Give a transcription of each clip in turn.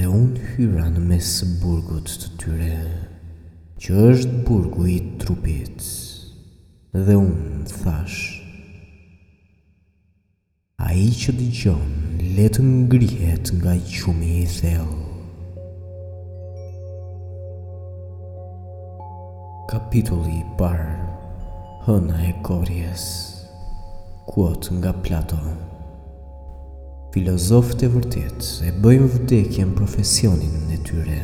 Dhe unë hyra në mes të burgut të tyre, që është burgu i trupit, dhe unë thash, Ai që dëgjon, le të ngrihet nga gjumi i thellë. Kapitulli i parë, Hëna e Korrjes. Quote nga Plato Filozofët e vërtetë e bëjnë vdekjen profesionin e tyre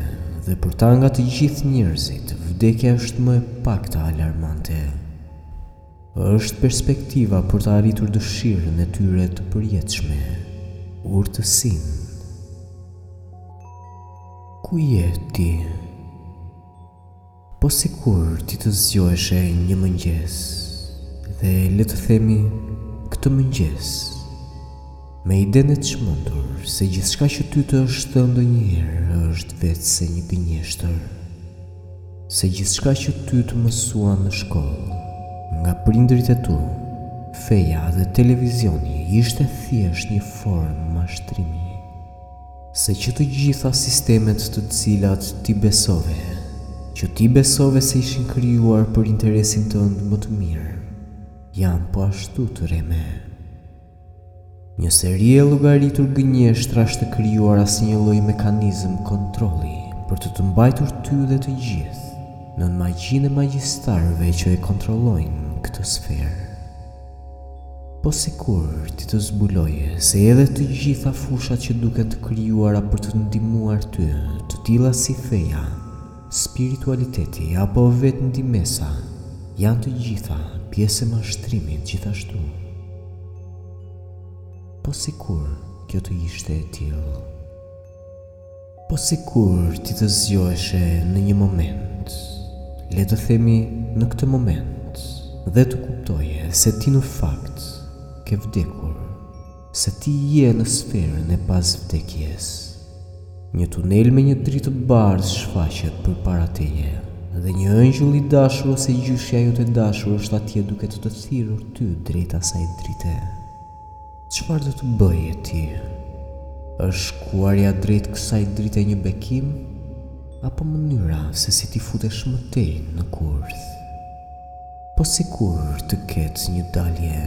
dhe për ta nga të gjithë njerëzit, vdekja është më e pakta alarmante. Është perspektiva për të arritur dëshirën e tyre të përjetshme, urtësinë. Ku je ti? Po sikur ti të zgjoheshe një mëngjes dhe le të themi këtë mëngjes me idenë e çmendur se gjithçka që ty të është thënë ndonjëherë është veçse një gënjeshtër, se gjithçka që ty të mësuan në shkollë, nga prindërit e tu, feja dhe televizioni ishte thjesht një formë mashtrimi. Se që të gjitha sistemet të cilat ti besove, që ti besove se ishin krijuar për interesin tënd më të mirë, janë po ashtu të rreme. Një seri e llogaritur gënjeshtrash të krijuara si një lloj mekanizëm kontrolli për të të mbajtur ty dhe të gjithë nën magjinë e magjistarëve që e kontrollojnë këtë sferë. Po sikur ti të zbuloje se edhe të gjitha fushat që duken të krijuara për të ndihmuar ty, të tilla si feja, spiritualiteti apo vetëndihmesa, janë të gjitha pjesë e mashtrimit gjithashtu. Po sikur kjo të ishte e tillë. Po sikur ti të zgjoheshe në një moment, le të themi në këtë moment, dhe të kuptoje se ti në fakt ke vdekur, se ti je në sferën e pasvdekjes. Një tunel me një dritë të bardhë shfaqet përpara teje dhe një engjëll i dashur ose gjyshja jote e dashur është atje duke të thirrur ty drejt asaj drite. Çfarë do të bëje ti? Është shkuarja drejt kësaj drite një bekim apo mënyra se si ti futesh më tej në kurth? Po sikur të ketë një dalje.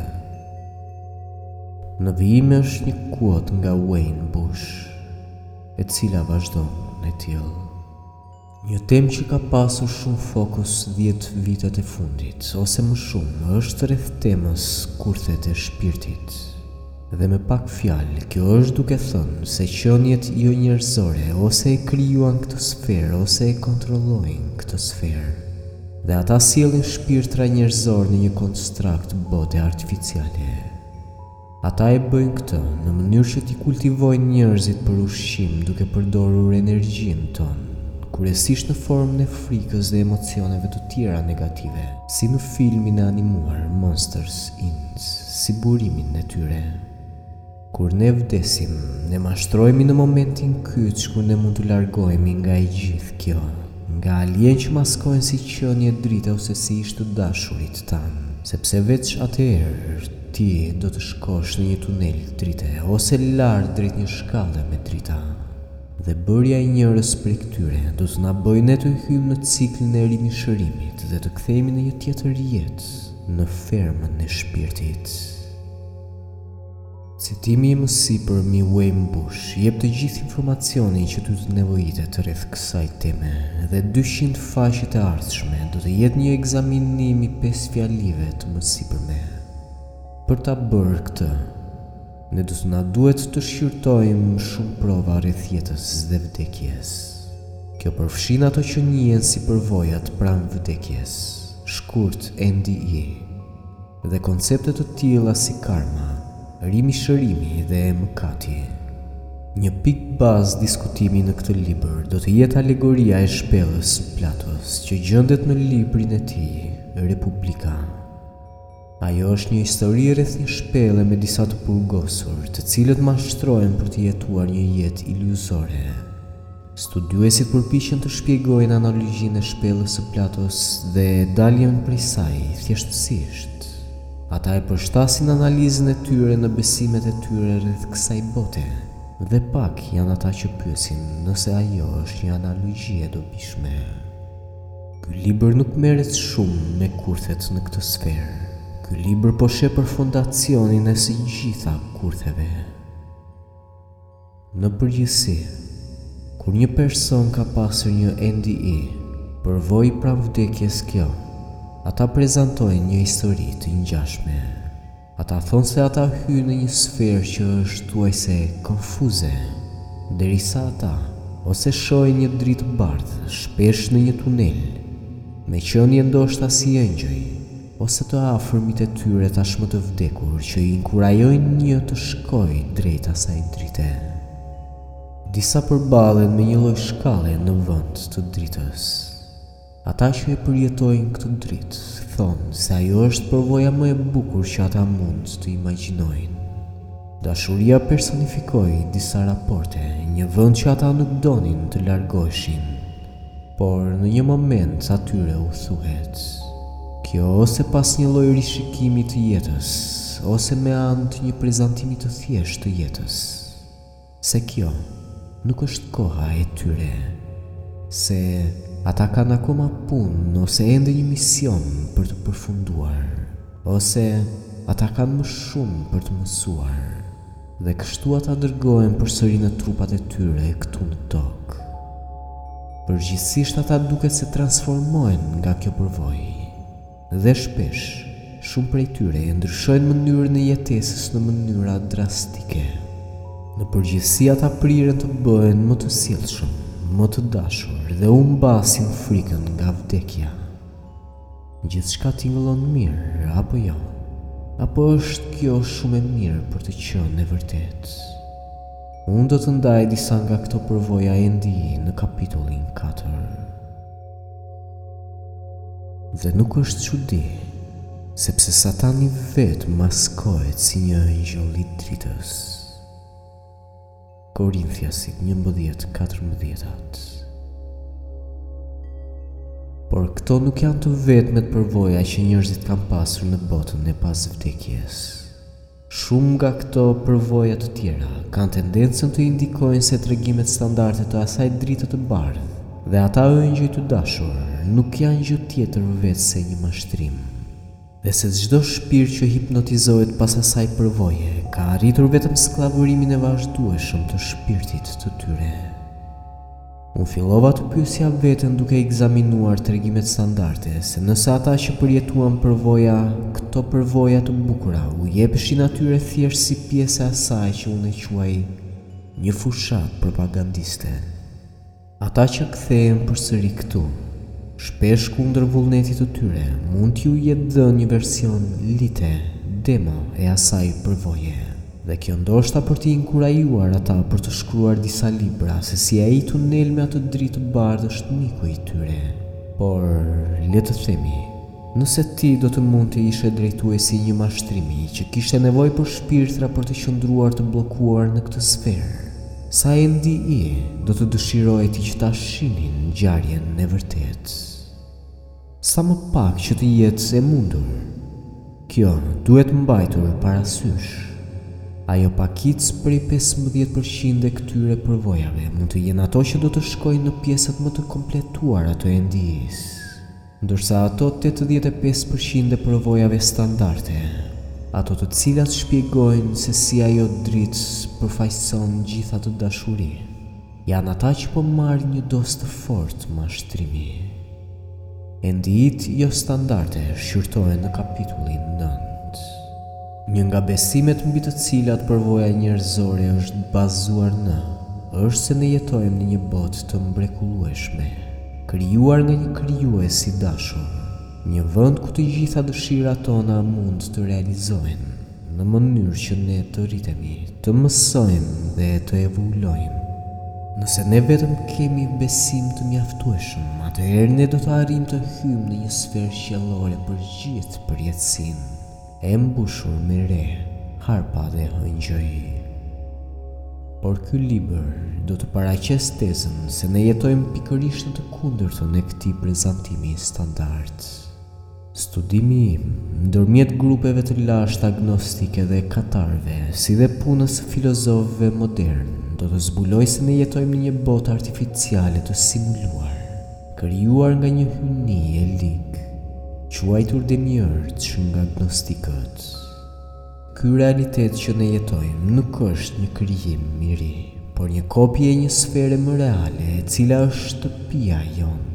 Në vijim është një quote nga Wayne Bush, e cila vazhdon e tillë. Një temë që ka pasur shumë fokus dhjetë vitet e fundit, ose më shumë, është rreth temës kurthet e shpirtit. Dhe me pak fjalë, kjo është duke thënë se qeniet jonjerëzore ose e krijuan këtë sferë ose e kontrollojnë këtë sferë. Dhe ata sjellin shpirtra njerëzorë në një konstrakt bote artificiale. Ata e bëjnë këtë në mënyrë që t'i kultivojnë njerëzit për ushqim duke përdorur energjinë tonë, kryesisht në formën e frikës dhe emocioneve të tjera negative, si në filmin e animuar Monsters, Inc. si burimin e tyre. Kur ne vdesim, ne mashtrohemi në momentin kyç kur ne mund të largohemi nga e gjithë kjo, nga alienë që maskohen si qenie drite ose si ish-të dashurit tanë, sepse veç atëherë, Ti do të shkosh në një tunel drite ose lart drejt një shkalle me drita, dhe bërja e njërës prej këtyre do të na bëjë ne të hyjmë në ciklin e rimishërimit dhe të kthehemi në një tjetër jetë në fermën e shpirtit. Citimi i mësipërmi Wayne Bush jep të gjithë informacionin që ty të nevojitet rreth kësaj teme dhe dyqind Faqet e ardhshme do të jetë një ekzaminim i pesë fjalive të mësipërme. Për ta bërë këtë, ne do të na duhet të shqyrtojmë shumë prova rreth jetës dhe vdekjes. Kjo përfshin ato që njihen si përvojat pranë vdekjes, shkurt NDE. Dhe koncepte të tilla si karma, rimishërimi dhe mëkati. Një pikë bazë diskutimi në këtë libër do të jetë alegoria e shpellës së Platos që gjendet në librin e tij, Republika. Ajo është një histori rreth një shpelle me disa të burgosur, të cilët mashtrohen për të jetuar një jetë iluzore. Studiuesit përpiqen të shpjegojnë analogjinë e shpellës së Platos dhe daljen prej saj thjeshtësisht. Ata e përshtasin analizën e tyre në besimet e tyre rreth kësaj bote, dhe pak janë ata që pyesin nëse ajo është një analogji e dobishme. Ky libër nuk merret shumë me kurthet në këtë sferë. Ky libër po sheh për fondacionin e së gjitha kurtheve. Në përgjithësi, kur një person ka pasur një NDE, përvojë pranë vdekjes kjo, ata prezantojnë një histori të ngjashme. Ata thonë se ata hyjnë në një sferë që është thuajse konfuze, derisa ata ose shohin një dritë bardhë shpesh në një tunel, me qenie ndoshta si engjëj, ose të afërmit e tyre tashmë të vdekur që i inkurajojnë të shkojnë drejt asaj drite. Disa përballen me një lloj shkalle në vend të dritës. Ata që e përjetojnë këtë dritë thonë se ajo është përvoja më e bukur që ata mund të imagjinojnë. Dashuria personifikoi disa raporte, një vend që ata nuk donin të largoheshin. Por në një moment atyre u thuhet, Kjo ose pas një lloj rishikimi të jetës, ose me anë të një prezantimi të thjeshtë të jetës, se kjo nuk është koha e tyre, se ata kanë akoma punë ose ende një mision për të përfunduar, ose ata kanë më shumë për të mësuar. Dhe kështu ata dërgohen përsëri në trupat e tyre këtu në tokë. Përgjithësisht ata duket se transformohen nga kjo përvojë. Dhe shpesh, shumë prej tyre e ndryshojnë mënyrën e jetesës në mënyra drastike. Në përgjithësi ata priren të bëhen më të sjellshëm, më të dashur dhe humbasin frikën nga vdekja. Gjithçka tingëllon mirë, apo jo? Apo është kjo shumë e mirë për të qenë e vërtetë? Unë do të ndaj disa nga këto përvoja NDE në kapitullin 4. Dhe nuk është çudi, sepse Satani vetë maskohet si një engjëll i dritës. Korinthiasit njëmbëdhjetë katërmbëdhjetë. Por këto nuk janë të vetmet përvoja që njerëzit kanë pasur në botën e pasvdekjes. Shumë nga këto përvoja të tjera kanë tendencën të indikojnë se tregimet standarde të asaj drite të bardhë dhe ata engjëj të dashur nuk janë gjë tjetër veçse një mashtrim. dhe se çdo shpirt që hipnotizohet pas asaj përvoje ka arritur vetëm skllavërimin e vazhdueshëm të shpirtit të tyre. Unë fillova të pyesja veten duke ekzaminuar tregimet standarde se nëse ata që përjetuan përvoja këto përvoja të bukura u jepeshin atyre thjesht si pjesë e asaj që unë e quaj një fushatë propagandiste. Ata që kthehen përsëri këtu, shpesh kundër vullnetit të tyre, mund t'u jetë dhënë një version lite, demo, e asaj përvoje. Dhe kjo ndoshta për t'i inkurajuar ata për të shkruar disa libra se si ai tunel me atë dritë të bardhë është miku i tyre. Por, le të themi, Nëse ti do të mund të ishe drejtuesi i një mashtrimi që kishte nevojë për shpirtra për të qëndruar të bllokuar në këtë sferë, sa endii do të dëshiroje ti që ta shihnin ngjarjen e vërtetë? Sa më pak që të jetë e mundur. Kjo duhet mbajtur parasysh. Ajo pakicë prej pesëmbëdhjetë për qind e këtyre përvojave mund të jenë ato që do të shkojnë në pjesët më të kompletuara të endiisë. Ndërsa ato tetëdhjetë e pesë për qind e përvojave standarde, ato të cilat shpjegojnë se si ajo dritë përfaqëson gjithë atë dashuri, janë ata që po marrë një dozë të fortë mashtrimi. Endijitë jo standarde shqyrtohen në kapitullin nëntë. Një nga besimet mbi të cilat përvoja njerëzore është bazuar në, është se ne jetojmë në një botë të mbrekullueshme, krijuar nga një Krijues i dashur, një vend ku të gjitha dëshirat tona mund të realizohen, në mënyrë që ne të rritemi, të mësojmë dhe të evoluojmë. Nëse ne vetëm kemi besim të mjaftueshëm, atëherë ne do të arrijmë të hyjmë në një sferë qiellore për gjithë përjetësinë. E mbushur me re harpa dhe engjëj. Por ky libër do të paraqesë tezën se ne jetojmë pikërisht në të kundërtën e këtij prezantimi standard. Studimi im ndërmjet grupeve të lashta gnostike dhe katarëve si dhe punës së filozofëve modernë do të zbulojë se ne jetojmë në një botë artificiale të simuluar. Krijuar nga një hyni e ligë, quajtur demiurge nga gnostikët, ky realitet që ne jetojmë nuk është një krijim i mirë, por një kopje e një sfere më reale e cila është shtëpia jonë.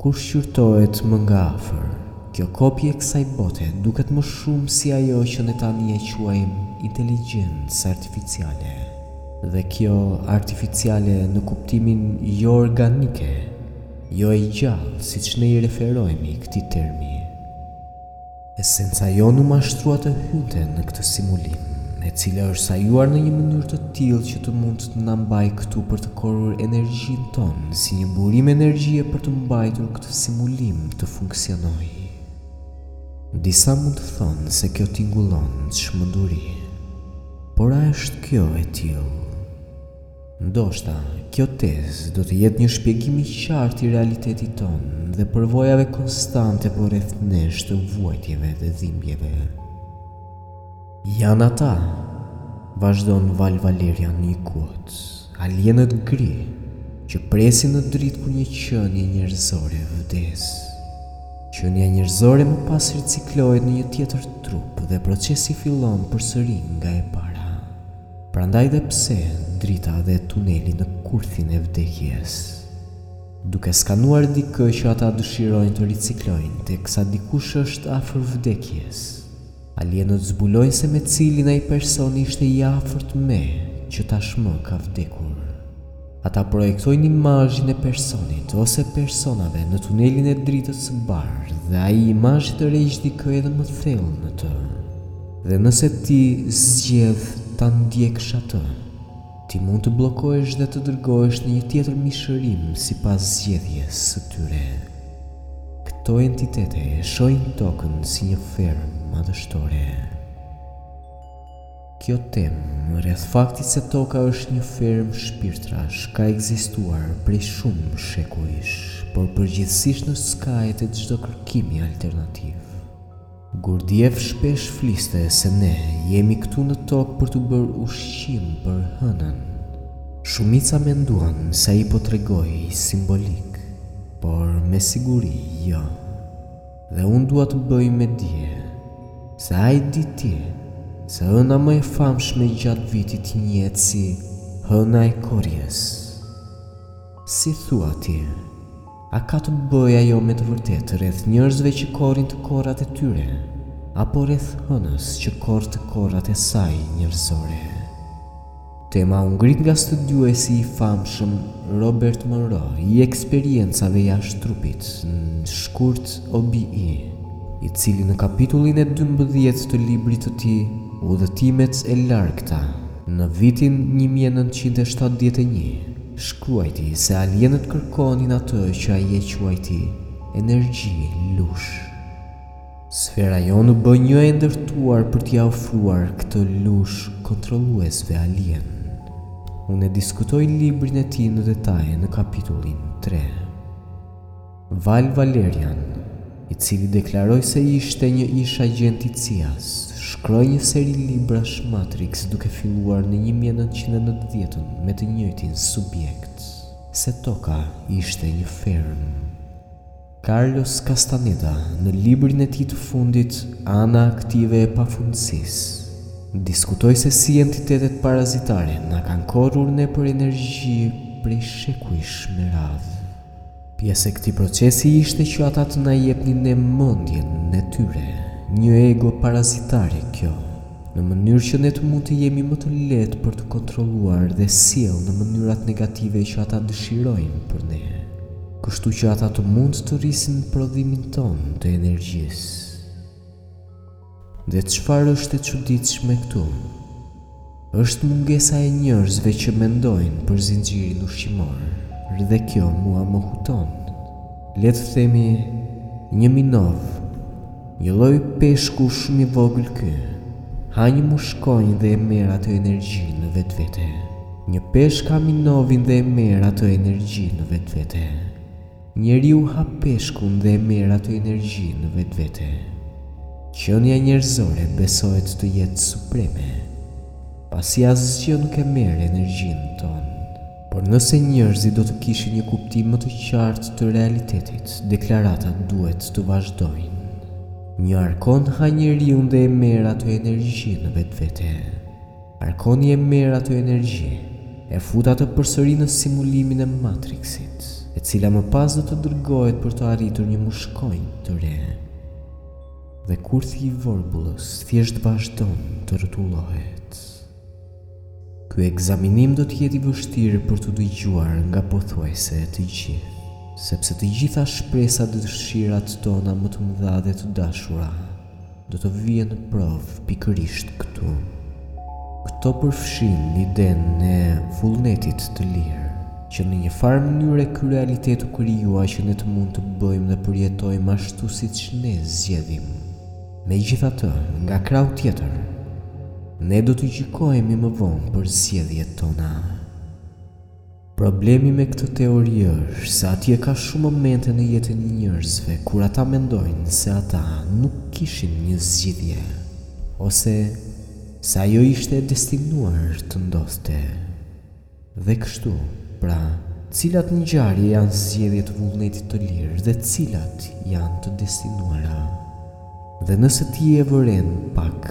Kur shqyrtohet më nga afër, kjo kopje e kësaj bote duket më shumë si ajo që ne tani e quajmë inteligjencë artificiale. Dhe kjo artificiale në kuptimin joorganike, jo e gjallë siç ne i referohemi këtij termi. Esenca jonë u mashtrua të hynte në këtë simulim, e cila është sajuar në një mënyrë të tillë që të mund të na mbajë këtu për të korrur energjinë tonë si një burim energjie për të mbajtur këtë simulim të funksionojë. Disa mund të thonë se kjo tingullon çmenduri. Por a është kjo e tillë? Ndoshta, kjo tezë do të jetë një shpjegim i qartë i realitetit tonë dhe përvojave konstante përreth nesh të vuajtjeve dhe dhimbjeve. Janë ata, vazhdon Val Valerian i quote, alienët gri, që presin në dritë kur një qenie njerëzore vdes. Qenia njerëzore më pas riciklohet në një tjetër trup dhe procesi fillon përsëri nga e para. Prandaj dhe pse drita dhe tuneli në kurthin e vdekjes. Duke skanuar dikë që ata dëshirojnë të riciklojnë teksa dikush është afër vdekjes, alienët zbulojnë se me cilin ai person ishte i afërt me që tashmë ka vdekur. Ata projektojnë imazhin e personit ose personave në tunelin e dritës së bardhë dhe ai imazh i tërheq dikë edhe më thellë në të. Dhe nëse ti zgjedh ta ndjekësh atë, ti mund të bllokohesh dhe të dërgohesh në një tjetër mishërim sipas zgjedhjes së tyre. Këto entitete e shohin Tokën si një fermë madhështore. Kjo temë rreth faktit se toka është një fermë shpirtrash ka ekzistuar prej shumë shekujsh, por përgjithësisht në skajet e çdo kërkimi alternativ. Gurdjieff shpesh fliste se ne jemi këtu në tokë për t'u bërë ushqim për hënën. Shumica menduan se ai po tregohej simbolik, por me siguri jo. Dhe unë dua të bëj me dije se a e di ti se hëna më e famshme gjatë vitit njihet si Hëna e Korrjes? Si thua ti, a ka të bëjë ajo me të vërtetë rreth njerëzve që korrin të korrat e tyre apo rreth Hënës që korr të korrat e saj njerëzore? Tema u ngrit nga studiuesi i famshëm Robert Monroe i eksperiencave jashtë trupit, në shkurt OBE, i cili në kapitullin e dymbëdhjetë të librit të tij Udhëtimet e Largëta, në vitin një mijë e nëntëqind e shtatëdhjetë e një, shkruajti se alienët kërkonin atë që ai e quajti energji lush. Sfera jonë u bë një e ndërtuar për t'ia ofruar këtë lush kontrolluesve alienë. Unë e diskutoj librin e tij në detaje në kapitullin tre. Val Valerian, i cili deklaroi se ishte një ish-agjent i CIA-s, shkroi një seri librash Matrix duke filluar në një mijë e nëntëqind e nëntëdhjetë-ën me të njëjtin subjekt, se toka ishte një fermë. Carlos Castaneda në librin e tij të fundit Ana aktive e pafundësisë, diskutoi se si entitetet parazitare na kanë korrur ne për energji prej shekujsh me radhë. Pjesë e këtij procesi ishte që ata të na jepnin ne mendjen e tyre, një ego parazitare kjo. në mënyrë që ne të mund të jemi më të lehtë për të kontrolluar dhe sjellë në mënyrat negative që ata dëshirojnë për ne, kështu që ata të mund të rrisin prodhimin tonë të energjisë. Dhe çfarë është e çuditshme këtu, është mungesa e njerëzve që mendojnë për zinxhirin ushqimor, dhe kjo mua më huton, le të themi, një minov, Një lloj peshku shumë i vogël ky. Ha një mushkonjë dhe e merr atë energji në vetvete. Një peshk ha minovin dhe e merr atë energji në vetvete. Njeriu ha peshkun dhe e merr atë energji në vetvete. Qenia njerëzore besohet të jetë supreme, pasi asgjë nuk e merr energjinë tonë. Por nëse njerëzit do të kishin një kuptim më të qartë të realitetit, deklaratat duhet të vazhdojnë. Një arkon ha njeriun dhe e merr atë energji në vetvete. Arkoni e merr atë energji, e fut atë përsëri në simulimin e Matrixit, e cila më pas do të dërgohet për të arritur një mushkonjë të re. Dhe kurthi i vorbullës thjesht vazhdon të rrotullohet. Ky ekzaminim do të jetë i vështirë për t'u dëgjuar nga pothuajse të gjithë, sepse të gjitha shpresat dhe dëshirat tona më të mëdha dhe të dashura do të vihen në provë pikërisht këtu. Këto përfshijnë idenë e vullnetit të lirë, që në një farë mënyre ky realitet u krijua që ne të mund të bëjmë dhe përjetojmë ashtu siç ne zgjedhim. Megjithatë, nga krahu tjetër, ne do të gjykohemi më vonë për zgjedhjet tona. Problemi me këtë teori është se atje ka shumë momente në jetën e njerëzve kur ata mendojnë se ata nuk kishin një zgjidhje, ose se ajo ishte e destinuar të ndodhte. Dhe kështu, pra, cilat ngjarje janë zgjedhje të vullnetit të lirë dhe cilat janë të destinuara? Dhe nëse ti e vëren pak,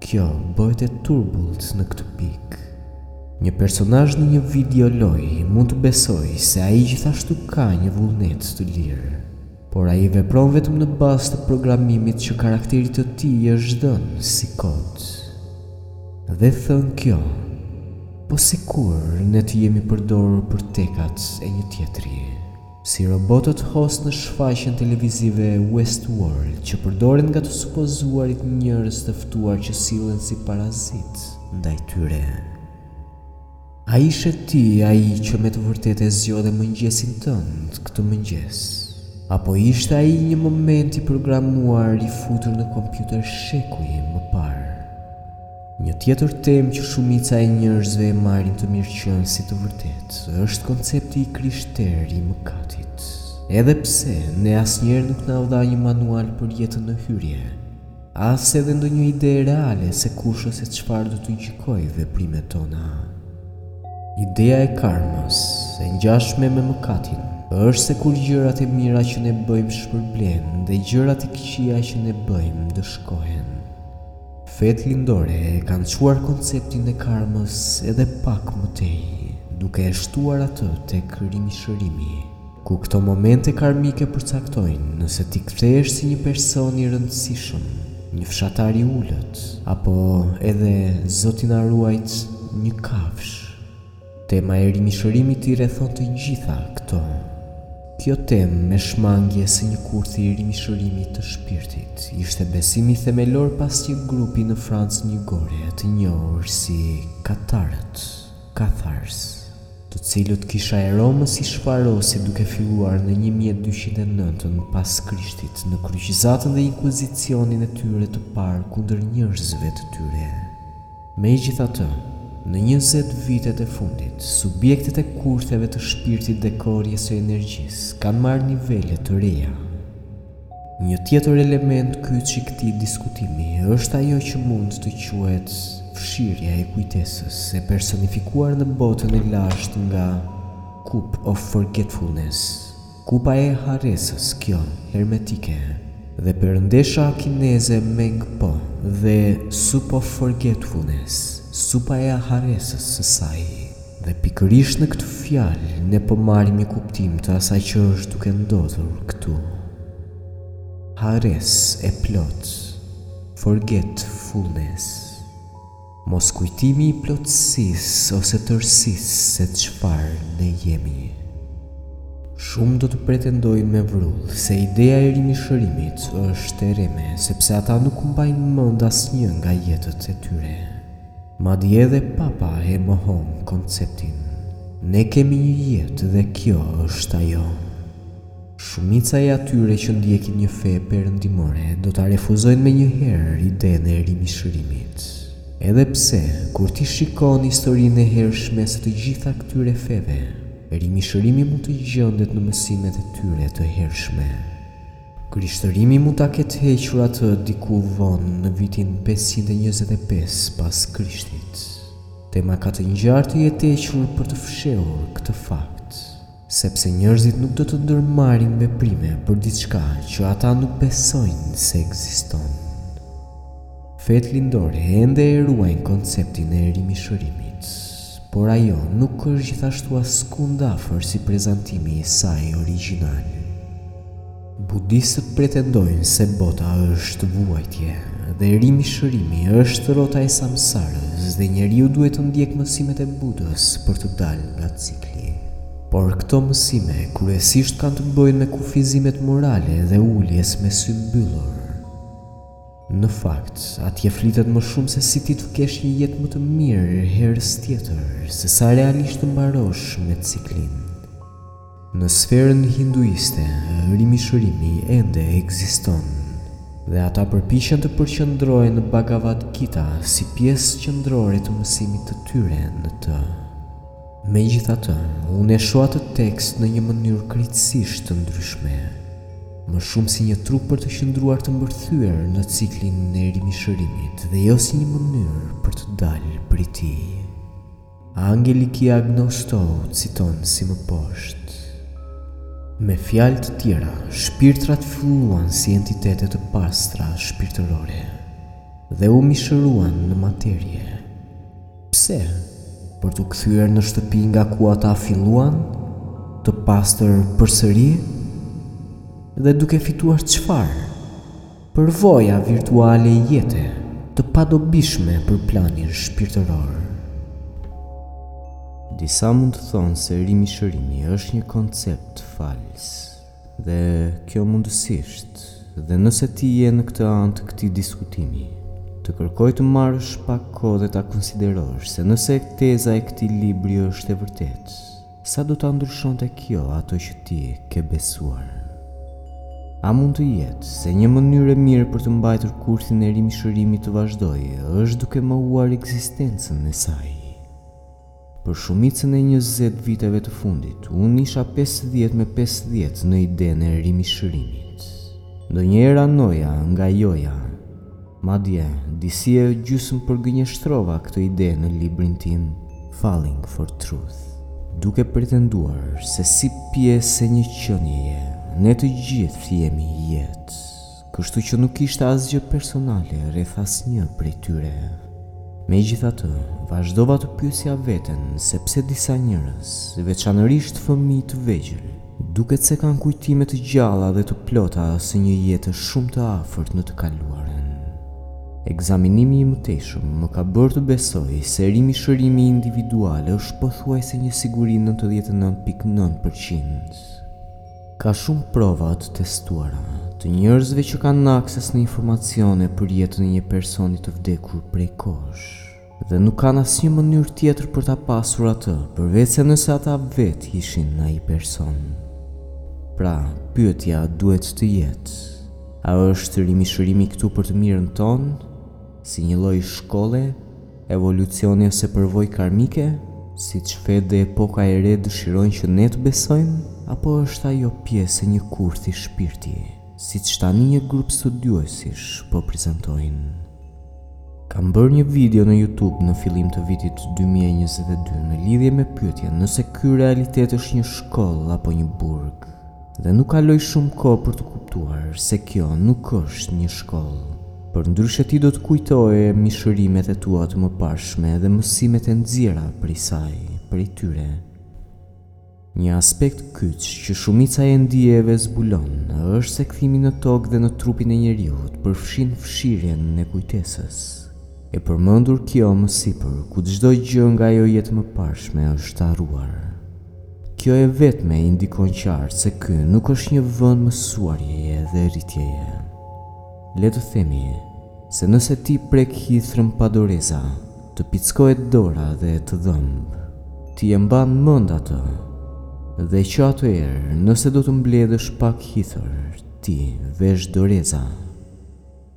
kjo bëhet e turbullt në këtë pikë. Një personazh në një videolojë mund të besojë se ai gjithashtu ka një vullnet të lirë. por ai vepron vetëm në bazë të programimit që karakterit të tij i është dhënë si kod. Dhe thënë kjo, po sikur ne të jemi përdorur për tekat e një tjetri, si robotët host në shfaqjen televizive Westworld që përdoren nga të supozuarit njerëz të ftuar që sillen si parazitë ndaj tyre. A ishe ti ai që me të vërtetë e zgjodhe mëngjesin tënd këtë mëngjes? Apo ishte ai një moment i programuar i futur në kompjuter shekuj më parë? Një tjetër temë që shumica e njerëzve e marrin të mirëqenë si të vërtetë është koncepti i krishterë i mëkatit. Edhe pse ne asnjëherë nuk na u dha një manual për jetën në hyrje, As edhe ndonjë ide reale se kush ose çfarë do të gjykojë veprimet tona. Ideja e karmës, e ngjashme me mëkatin, është se kur gjërat e mira që ne bëjmë shpërblehen dhe gjërat e këqija që ne bëjmë ndëshkohen. Fetë lindore e kanë çuar konceptin e karmës edhe pak më tej, duke e shtuar atë tek rimishërimi. ku këto momente karmike përcaktojnë nëse ti kthehesh si një person i rëndësishëm, një fshatar i ulët, apo edhe, zoti na ruajt, një kafshë. Tema e rimishërimit i rrethon të gjitha këto. Kjo temë me shmangien e një kurthi i rimishërimit të shpirtit ishte besimi themelor pas një grupi në Francë Jugore të njohur si Katarët. Cathars, të cilët kisha e Romës i shfarosi duke filluar në një mijë e dyqind e nëntë pas Krishtit në kryqëzatën dhe inkuizicionin e tyre të parë kundër njerëzve të tyre. Megjithatë, në njëzet vitet e fundit, subjektet e kurtheve të shpirtit dhe korrjes së energjisë kanë marrë nivele të reja. Një tjetër element kyç i këtij diskutimi është ajo që mund të quhet fshirja e kujtesës e personifikuar në botën e lashtë nga Cup of Forgetfulness, Kupa e Harresës, kjo hermetike, dhe perëndesha kineze Meng Po dhe Soup of Forgetfulness, Supa e Harresës së saj. Dhe pikërisht në këtë fjalë ne po marrim një kuptim të asaj që është duke ndodhur këtu. Harresë e plotë, forgetfulness, moskujtimi i plotësisë ose tërësisë se çfarë ne jemi. Shumë do të pretendojnë me vrull se ideja e rimishërimit është e rreme sepse ata nuk mbajnë mend asnjë nga jetët e tyre. Madje edhe Papa e mohon konceptin. Ne kemi një jetë dhe kjo është ajo. Shumica e atyre që ndjekin një fe perëndimore do ta refuzojnë menjëherë idenë e rimishërimit. Edhe pse, kur ti shikon historinë e hershme të të gjitha këtyre feve, rimishërimi mund të gjendet në mësimet e tyre të hershme. Krishtërimi mund ta ketë hequr atë diku vonë në vitin pesëqind e njëzet e pesë pas Krishtit. Tema ka të ngjarë të jetë hequr për të fshehur këtë fakt, sepse njerëzit nuk do të ndërmarrin veprime për diçka që ata nuk besojnë se ekziston. Fetë lindore ende e ruajnë konceptin e rimishërimit, por ajo nuk është gjithashtu askund afër si prezantimi i saj origjinal. Budistët pretendojnë se bota është vuajtje dhe rimishërimi është rrota e samsarës dhe njeriu duhet të ndjekë mësimet e Budës për të dalë nga cikli. Por këto mësime kryesisht kanë të bëjnë me kufizimet morale dhe uljes me sy mbyllur. Në fakt, atje flitet më shumë se si ti të kesh një jetë më të mirë herës tjetër, se sa realisht të mbarosh me ciklin. Në sferën hinduiste, rimishërimi ende ekziston, dhe ata përpiqen të përqendrohen në Bhagavad Gita si pjesë qendrore të mësimit të tyre në të. Megjithatë, unë e shoh atë tekst në një mënyrë krejtësisht të ndryshme, më shumë si një truk për të qëndruar të mbërthyer në ciklin e rimishërimit dhe jo si një mënyrë për të dalë prej tij. Angeliki Agnostou citon si më poshtë. Me fjalë të tjera, shpirtrat filluan si entitete të pastra shpirtërore dhe u mishëruan në materie. Pse? Për t'u kthyer në shtëpi nga ku ata filluan, të pastër përsëri? Dhe duke fituar çfarë? Përvoja virtuale jete, të padobishme për planin shpirtëror. Disa mund të thonë se rimishërimi është një koncept fals. Dhe kjo mundësisht, dhe nëse ti je në këtë anë të këtij diskutimi, të kërkoj të marrësh pak kohë dhe ta konsiderosh se nëse teza e këtij libri është e vërtetë, sa do ta ndryshonte kjo ato që ti ke besuar? A mund të jetë se një mënyrë e mirë për të mbajtur kurthin e rimishërimit të vazhdojë është duke mohuar ekzistencën e saj? Për shumicën e njëzet viteve të fundit, unë isha pesëdhjetë me pesëdhjetë në idenë e rimishërimit. Ndonjëherë anoja nga joja. Madje, disi e gjysmë-përgënjeshtrova këtë ide në librin tim Falling for Truth, duke pretenduar se si pjesë e një qenieje, ne të gjithë jemi jetë. Kështu që nuk ishte asgjë personale rreth asnjë prej tyre. Megjithatë, vazhdova të pyesja veten se pse disa njerëz, veçanërisht fëmijë të vegjël, duket se kanë kujtime të gjalla dhe të plota së një jete shumë të afërt në të kaluarën. Ekzaminimi i mëtejshëm më ka bërë të besoj se rimishërimi individual është pothuajse një siguri nëntëdhjetë e nëntë pikë nëntë për qind. Ka shumë prova të testuara, të njerëzve që kanë akses në informacione për jetën e një personi të vdekur prej kohësh, dhe nuk kanë asnjë mënyrë tjetër për ta pasur atë, përveçse nëse ata vetë ishin ai person. Pra, pyetja duhet të jetë, A është rimishërimi këtu për të mirën tonë, si një lloj shkolle? Evolucioni ose përvojë karmike, siç fetë dhe epoka e re dëshirojnë që ne të besojmë, apo është ajo pjesë e një kurthi shpirti, siç tani një grup studiuesish po prezentojnë? Kam bërë një video në YouTube në fillim të vitit dy mijë e njëzet e dy në lidhje me pyetjen nëse ky realitet është një shkollë apo një burg. Dhe nuk kaloi shumë kohë për të kuptuar se kjo nuk është një shkollë. Përndryshe ti do të kujtoje mishërimet e tua të mëparshme dhe mësimet e nxjerra prej saj, prej tyre. Një aspekt kyç që shumica e ndijeve zbulon është se kthimi në tokë dhe në trupin e njeriut përfshin fshirjen e kujtesës. E përmendur kjo më sipër, ku çdo gjë nga ajo jetë e mëparshme është harruar. Kjo e vetme indikon qartë se ky nuk është një vend mësuarjeje dhe rritjeje. Le të themi se nëse ti prek hithrën pa doreza, të pickohet dora dhe të dhëmb. Ti e mban mend atë dhe që atëherë nëse do të mbledhësh pak hithrë, ti vesh doreza.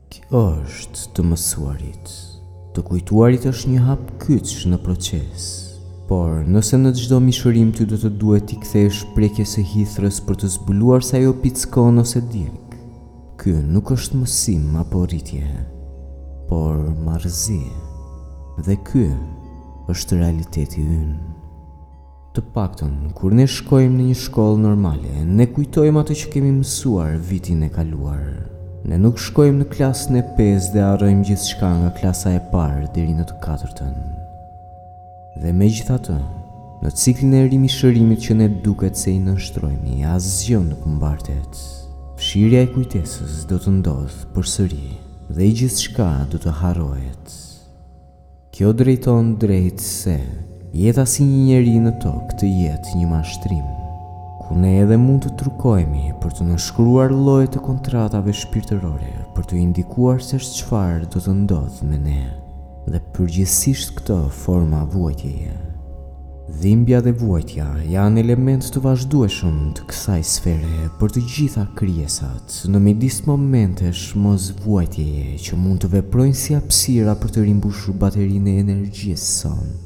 Kjo është të mësuarit. Të kujtuarit është një hap kyç në proces. Por, nëse në çdo mishërim ty do të duhet t'i kthehesh prekjes së hithrës për të zbuluar se ajo pickon ose djeg, ky nuk është mësim apo rritje, por marrëzi. Dhe ky është realiteti ynë. Të paktën, kur ne shkojmë në një shkollë normale, ne kujtojmë atë që kemi mësuar vitin e kaluar. Ne nuk shkojmë në klasën e pestë dhe harrojmë gjithçka nga klasa e parë deri në të katërtën. Dhe megjithatë, në ciklin e rimishërimit që ne duket se i nënshtrohemi, asgjë nuk mbartet. Fshirja e kujtesës do të ndodhë përsëri dhe gjithçka do të harrohet. Kjo drejton drejt se jeta si një njeri në tokë të jetë një mashtrim, ku ne edhe mund të trukohemi për të nënshkruar lloje të kontratave shpirtërore për të indikuar se është çfarë do të ndodhë me ne dhe përgjithësisht këto forma vuajtjeje. Dhimbja dhe vuajtja janë elementë të vazhdueshëm të kësaj sfere për të gjitha krijesat në midis momentesh mosvuajtjeje që mund të veprojnë si hapësira për të rimbushur baterinë e energjisë sonë.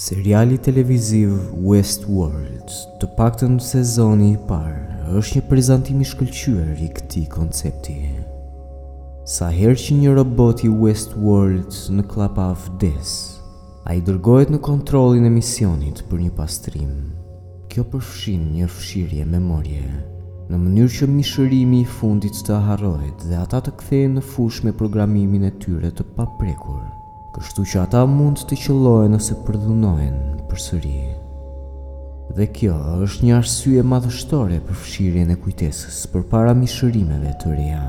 Seriali televiziv Westworld, të paktën sezoni i parë, është një prezantim i shkëlqyer i këtij koncepti. Sa herë që një robot i Westworld në klapa vdes, Ai dërgohet në kontrollin e misionit për një pastrim. Kjo përfshin një fshirje memorie, në mënyrë që mishërimi i fundit të harrohet dhe ata të kthehen në fushë me programimin e tyre të paprekur, kështu që ata mund të qëllohen ose përdhunohen përsëri. Dhe kjo është një arsye madhështore për fshirjen e kujtesës përpara mishërimeve të reja.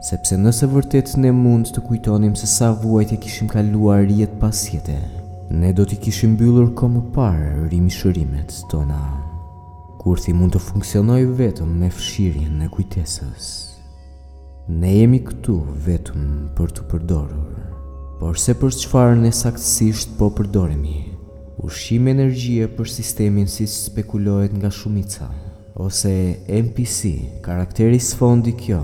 Sepse nëse vërtet ne mund të kujtonim se sa vuajtje kishim kaluar jetë pas jete, ne do t'i kishim mbyllur kohë më parë rimishërimet tona. Kurthi mund të funksionojë vetëm me fshirjen e kujtesës. Ne jemi këtu vetëm për t'u përdorur. Por se për çfarë ne saktësisht po përdoremi, ushqim energjie për sistemin siç spekulohet nga shumica? Ose NPC, karakteri sfondi kjo,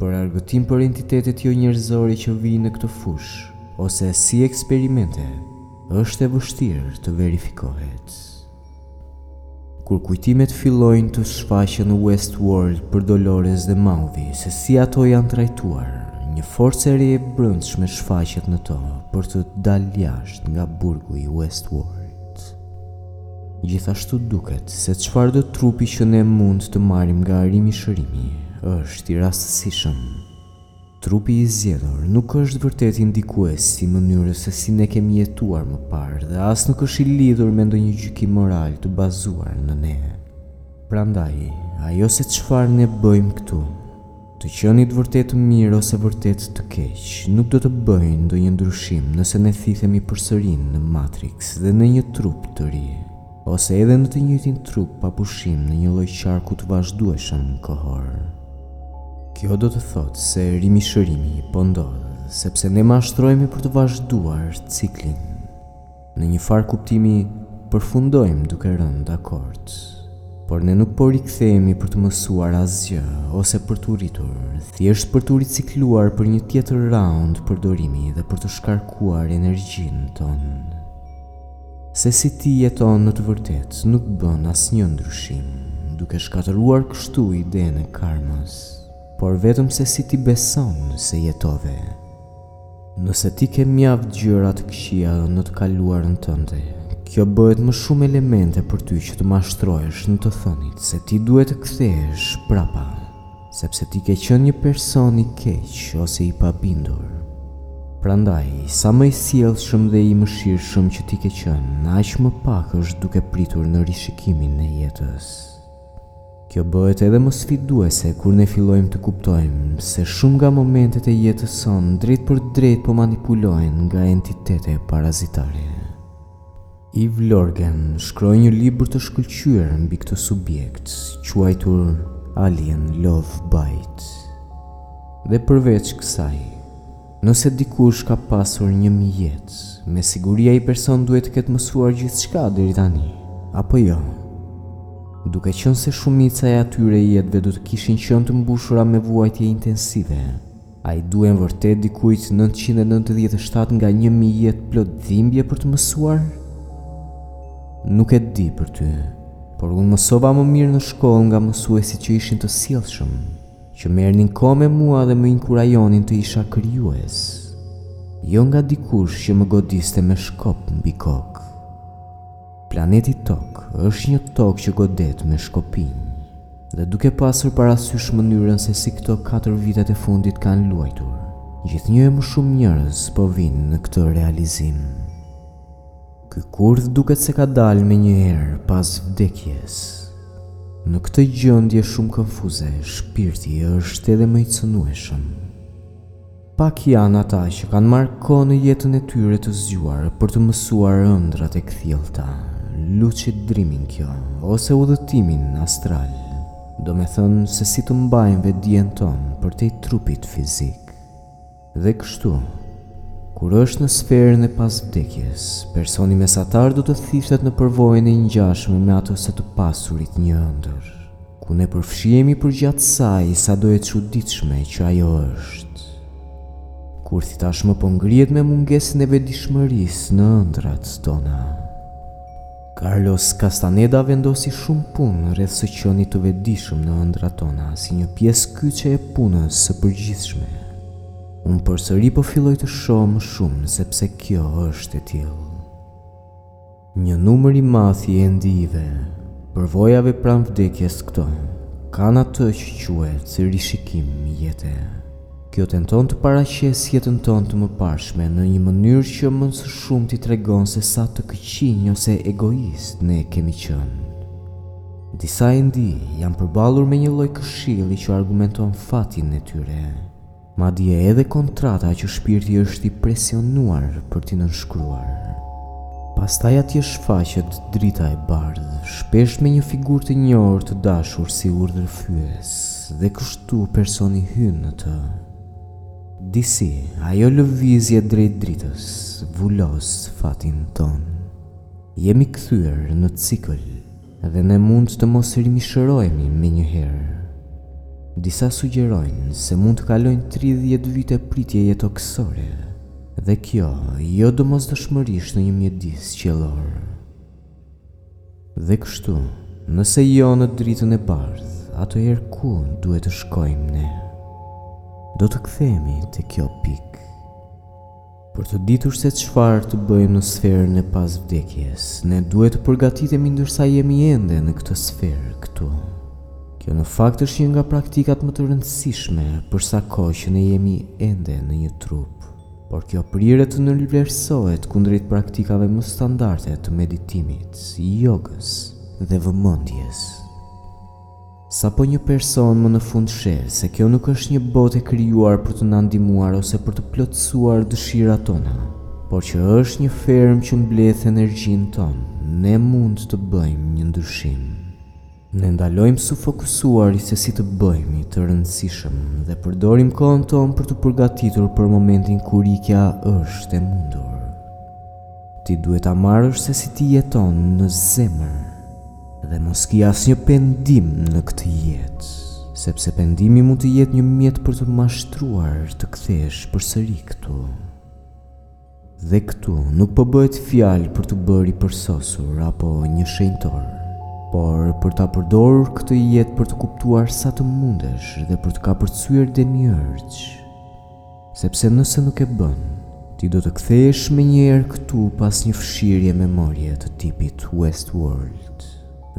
për argëtim për entitetet jo njerëzore që vijnë në këtë fushë, ose si eksperimente, është e vështirë të verifikohet. Kur kujtimet fillojnë të shfaqen në Westworld për Dolores dhe Maudhi se si ato janë trajtuar, një forcë e re e brendshme shfaqet në to për të dalë jashtë nga burgu i Westworld. Gjithashtu duket se çfarëdo trupi që ne mund të marrim nga rimishërimi është i rastësishëm. Trupi i zgjedhur nuk është vërtet indikues i mënyrës se si ne kemi jetuar më parë dhe as nuk është i lidhur me ndonjë gjykim moral të bazuar në ne. Prandaj, ajo se çfarë ne bëjmë këtu, Të qenit vërtet të mirë ose vërtet të keq nuk do të bëjë ndonjë ndryshim nëse ne thithemi përsëri në Matrix dhe në një trup të ri, ose edhe në të njëjtin trup pa pushim në një lloj qarku të vazhdueshëm kohor. Kjo do të thotë se rimishërimi po ndodh, sepse ne mashtrohemi për të vazhduar ciklin. Në një farë kuptimi, përfundojmë duke rënë dakord. Por ne nuk po rikthehemi për të mësuar asgjë ose për t'u rritur, thjesht për t'u ricikluar për një tjetër raund përdorimi dhe për të shkarkuar energjinë tonë. Se si ti jeton në të vërtetë nuk bën asnjë ndryshim, duke shkatërruar kështu idenë e karmës, por vetëm se si ti beson se jetove. Nëse ti ke mjaft gjëra të këqija në të kaluarën tënde, kjo bëhet më shumë elemente për ty që të mashtrohesh në të thënit se ti duhet të kthehesh prapa, sepse ti ke qenë një person i keq ose i pabindur. Prandaj, sa më i sjellshëm dhe i mëshirshëm që ti ke qenë, aq më pak është duke pritur në rishikimin e jetës. Kjo bëhet edhe më sfiduese kur ne fillojmë të kuptojmë se shumë nga momentet e jetës sonë drejtpërdrejt po manipulohen nga entitete parazitare. Eve Lorgen shkroi një libër të shkëlqyer mbi këtë subjekt, quajtur Alien Love Bite. Dhe përveç kësaj, Nëse dikush ka pasur një mijë jetë, me siguri ai person duhet të ketë mësuar gjithçka deri tani, apo jo? Duke qenë se shumica e atyre jetëve do të kishin qenë të mbushura me vuajtje intensive, a i duhen vërtet dikujt 997 nga një mijë jetë plot dhimbje për të mësuar? Nuk e di për ty, por unë mësova më mirë në shkollë nga mësuesit që ishin të sjellshëm. Që merrnin kohë me mua dhe më inkurajonin të isha krijues, jo nga dikush që më godiste me shkop mbi kokë. Planeti Tokë është një tokë që godet me shkopin dhe duke pasur parasysh mënyrën se si këto 4 vitet e fundit kanë luajtur, gjithnjë e më shumë njerëz po vijnë në këtë realizim. Ky kurth duket se ka dalë menjëherë pas vdekjes. Në këtë gjendje shumë konfuze, shpirti është edhe më i cënueshëm. Pak janë ata që kanë marrë kohë në jetën e tyre të zgjuar për të mësuar ëndrrat e kthjellta, lucid dreaming kjo, ose udhëtimin astral, domethënë se si të mbajmë vetëdijen tonë përtej trupit fizik. Dhe kështu, kur është në sferën e pasvdekjes, personi mesatar do të thithet në përvojën e ngjashme me atë së të pasurit një ëndërr, ku ne përfshihemi përgjatë saj sado e çuditshme që ajo është. Kurthi tashmë po ngrihet me mungesën e vetëdijshmërisë në ëndrrat tona. Carlos Castaneda vendosi shumë punë rreth të qenit të vetëdijshëm në ëndrrat tona si një pjesë kyçe e punës së përgjithshme. Unë përsëri po filloj të shoh më shumë sepse kjo është e tillë. Një numër i madh i NDE-ve, përvojave pranë vdekjes këto, kanë atë që quhet si rishikim jete. Kjo tenton të paraqesë jetën tonë të mëparshme në një mënyrë që më së shumti tregon se sa të këqinj ose egoistë ne kemi qenë. Disa NDE janë përballur me një lloj këshilli që argumenton fatin e tyre, madje edhe kontrata që shpirti është i presionuar për t'i nënshkruar. Pastaj atje shfaqet drita e bardhë, shpesh me një figurë të njohur të dashur si udhërrëfyes, dhe kështu. Këtu personi hyn në të. Disi, ajo lëvizje drejt dritës, vulos fatin tonë. Jemi kthyer në cikël dhe ne mund të mos rimishërohemi menjëherë. Disa sugjerojnë se mund të kalojnë tridhjetë vite pritje jotokësore, dhe kjo jo domosdoshmërisht në një mjedis qiellor. Dhe kështu, nëse jo në dritën e bardhë, atëherë ku duhet të shkojmë ne? Do të kthehemi te kjo pikë. Për të ditur se çfarë të bëjmë në sferën e pasvdekjes, ne duhet të përgatitemi ndërsa jemi ende në këtë sferë këtu. Kjo në fakt është një nga praktikat më të rëndësishme për sa kohë që ne jemi ende në një trup. Por kjo priret të nënvlerësohet kundrejt praktikave më standarde të meditimit, jogës dhe vëmendjes. Sapo një person më në fund sheh se kjo nuk është një botë e krijuar për të na ndihmuar ose për të plotësuar dëshirat tona, por që është një fermë që mbledh energjinë tonë, ne mund të bëjmë një ndryshim. Ne ndalojmë së fokusuari se si të bëhemi të rëndësishëm dhe përdorim kohën tonë për t'u përgatitur për momentin kur ikja është e mundur. Ti duhet ta marrësh se si ti jeton në zemër dhe mos ki asnjë pendim në këtë jetë, sepse pendimi mund të jetë një mjet për të mashtruar të kthehesh përsëri këtu. Dhe këtu nuk po bëhet fjalë për t'u bërë i përsosur apo një shenjtor, por për ta përdorur këtë jetë për të kuptuar sa të mundesh dhe për të kapërcyer demiurgj. Sepse nëse nuk e bën, ti do të kthehesh menjëherë këtu pas një fshirje memorie të tipit Westworld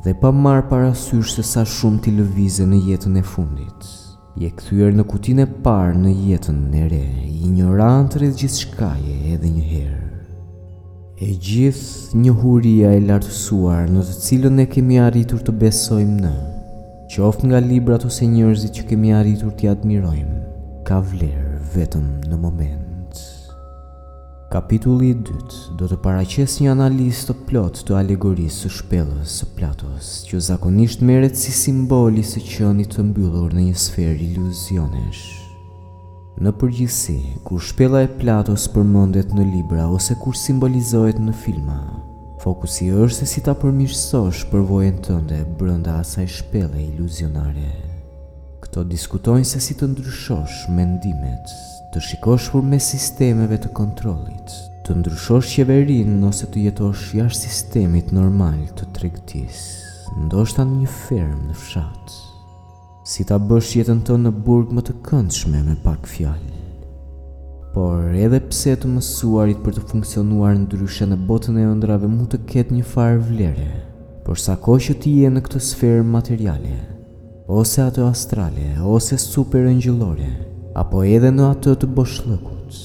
dhe pa marrë parasysh se sa shumë ti lëvize në jetën e fundit. Je kthyer në kutinë e parë në jetën e re, injorant rreth gjithçkaje edhe një herë. E gjithë njohuria e lartësuar në të cilën ne kemi arritur të besojmë në, qoftë nga librat ose njerëzit që kemi arritur t'i admirojmë, ka vlerë vetëm në moment. Kapitulli i dytë do të paraqesë një analizë të plotë të alegorisë së shpellës së Platos, që zakonisht merret si simbol i së qenit të mbyllur në një sferë iluzionesh. Në përgjithësi, kur shpella e Platos përmendet në libra ose kur simbolizohet në filma, fokusi është se si ta përmirësosh përvojën tënde brenda asaj shpelle iluzionare. Këto diskutojnë se si të ndryshosh mendimet, Të shikosh përmes sistemeve të kontrollit, të ndryshosh qeverinë ose të jetosh jashtë sistemit normal të tregtisë, ndoshta në një fermë në fshat. Si ta bësh jetën tënde në burg më të këndshme me pak fjalë. Por edhe pse të mësuarit për të funksionuar ndryshe në botën e ëndrrave mund të ketë një farë vlere, për sa kohë që ti je në këtë sferë materiale, ose atë astrale, ose superengjëllore, apo edhe në atë të boshllëkut,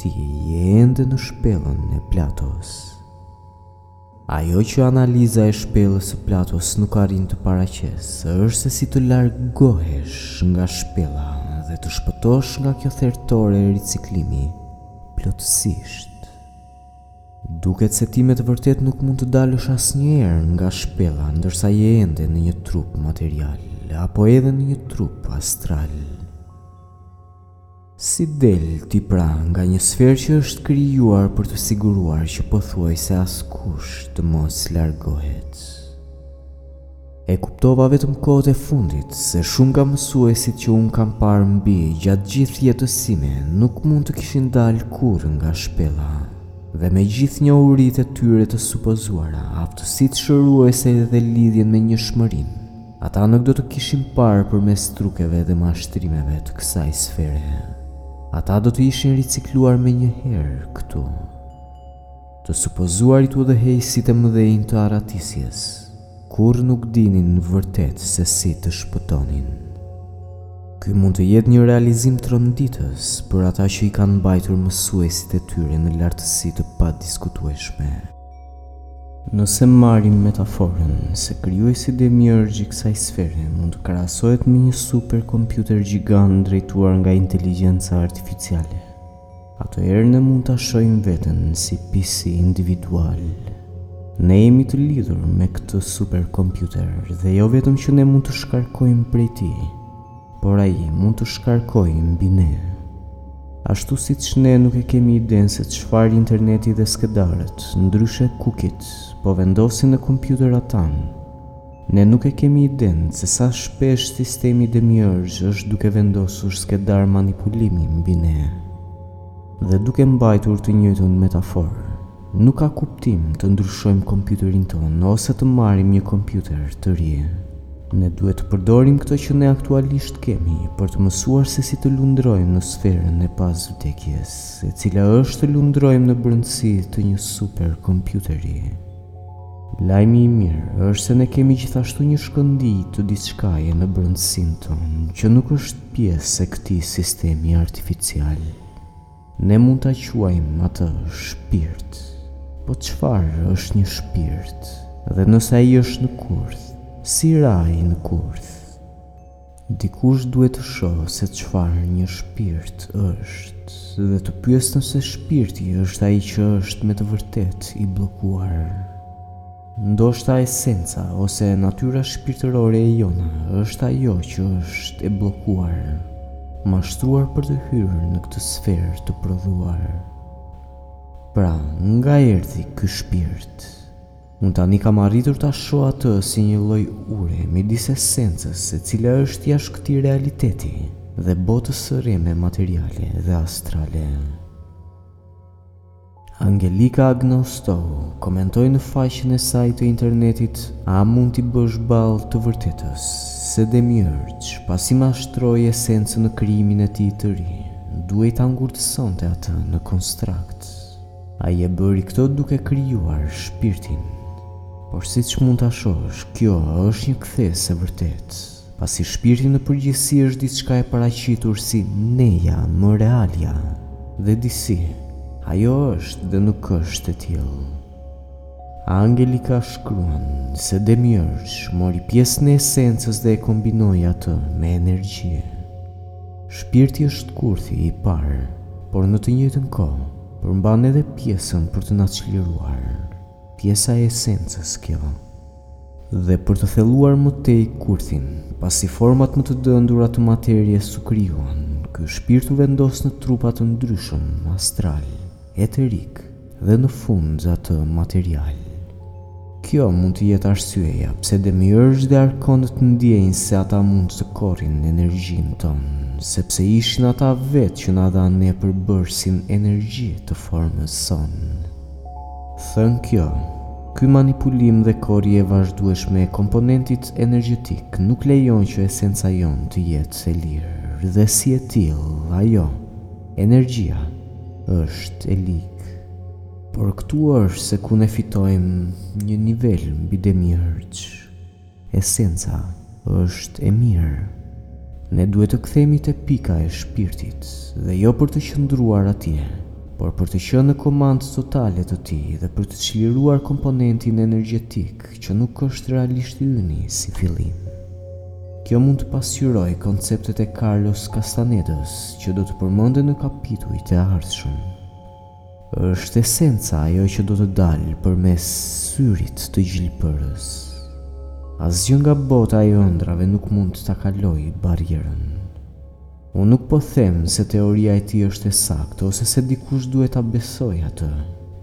ti je ende në shpellën e Platos. Ajo që analiza e shpellës së Platos nuk arrin të paraqesë është se si të largohesh nga shpella dhe të shpëtosh nga kjo thertore riciklimi plotësisht. Duket se ti me të vërtetë nuk mund të dalësh asnjëherë nga shpella ndërsa je ende në një trup material apo edhe në një trup astral. Si del ti pra nga një sferë që është krijuar për të siguruar që pothuajse askush të mos largohet? E kuptova vetëm kohët e fundit se shumë nga mësuesit që unë kam parë mbi gjatë gjithë jetës sime nuk mund të kishin dalë kurrë nga shpella. Dhe me gjithë njohuritë e tyre të supozuara, aftësitë shëruese dhe lidhjen me njëshmërinë, ata nuk do të kishin parë përmes trukeve dhe mashtrimeve të kësaj sfere. Ata do të ishin ricikluar menjëherë këtu. Të supozuarit udhëheqësit e mëdhenj të arratisjes kurrë nuk dinin vërtet se si të shpëtonin. Ky mund të jetë një realizim tronditës për ata që i kanë mbajtur mësuesit e tyre në lartësi të padiskutueshme. Nëse marrim metaforën se krijuesi demiurgj i kësaj sfere mund të krahasohet me një superkompjuter gjigant drejtuar nga inteligjenca artificiale, Atëherë ne mund ta shohim veten si pisi individual. Ne jemi të lidhur me këtë superkompjuter dhe jo vetëm që ne mund të shkarkojmë prej tij, por ai mund të shkarkojë mbi ne. Ashtu siç ne nuk e kemi idenë se çfarë interneti dhe skedarët, ndryshe kukit, po vendosin në kompjuterat tanë, Ne nuk e kemi idenë se sa shpesh sistemi Demiurge është duke vendosur skedarë manipulimi mbi ne. Dhe duke mbajtur të njëjtën metaforë, nuk ka kuptim të ndryshojmë kompjuterin tonë ose të marrim një kompjuter të ri. Ne duhet të përdorim këto që ne aktualisht kemi për të mësuar se si të lundrojmë në sferën e pasvdekjes, e cila është të lundrojmë në brendësi të një superkompjuteri. Lajmi i mirë është se ne kemi gjithashtu një shkëndijë të diçkaje në brendësinë tonë që nuk është pjesë e këtij sistemi artificial. Ne mund ta quajmë atë shpirt. Po çfarë është një shpirt? Dhe nëse ai është në kurth, si ra ai në kurth? Dikush duhet të shohë se çfarë një shpirt është dhe të pyesë nëse shpirti është ai që është me të vërtetë i bllokuar. Ndoshta esenca ose natyra shpirtërore e jona është ajo që është e bllokuar, mashtruar për të hyrë në këtë sferë të prodhuar. Pra, nga erdhi ky shpirt? Unë tani kam arritur ta shoh atë si një lloj ure midis esencës e cila është jashtë këtij realiteti dhe botës së rreme materiale dhe astrale. Angelika Agnostou komentoi në faqen e saj të internetit A mund t'i bësh ballë të vërtetës se Demiurge pasi mashtroi esencën në krijimin e tij të ri, duhej ta ngurtësonte atë në konstrakt? Ai e bëri këtë duke krijuar shpirtin. Por siç mund ta shohësh, kjo është një kthesë e vërtetë, pasi shpirti në përgjithësi është diçka e paraqitur si neja më realja, dhe disi, ajo është dhe nuk është e tillë. Angelika shkruan se Demiurge mori pjesën e esencës dhe e kombinoi atë me energji. Shpirti është kurthi i parë, por në të njëjtën kohë përmban edhe pjesën për të na çliruar, pjesa e esencës kjo. Dhe për të thelluar më tej kurthin, pasi format më të dëndura të materies u krijuan, ky shpirt u vendos në trupa të ndryshëm, astral, eterik, Dhe në fund atë material. Kjo mund të jetë arsyeja pse Demiurgu dhe arkonët ndjejnë se ata mund të korrin energjinë tonë, sepse ishin ata vetë që na dhanë ne përbërësin energji të formës sonë. Thënë kjo, ky manipulim dhe korrje e vazhdueshme e komponentit energjetik nuk lejon që esenca jonë të jetë e lirë dhe si e tillë, ajo, Energjia është e ligë, por këtu është se ku ne fitojmë një nivel mbi Demiurg. Esenca është e mirë. Ne duhet të kthehemi te pika e shpirtit dhe jo për të qëndruar atje, por për të qenë në komandë totale të tij dhe për të çliruar komponentin energjetik Që nuk është realisht i yni si fillim. Kjo mund të pasqyrojë konceptet e Carlos Castanedës që do të përmenden në kapitujt e ardhshëm. Është esenca ajo që do të dalë përmes syrit të gjilpërës. Asgjë nga bota e ëndrrave nuk mund ta kalojë barrierën. Unë nuk po them se teoria e tij është e saktë ose se dikush duhet ta besojë atë,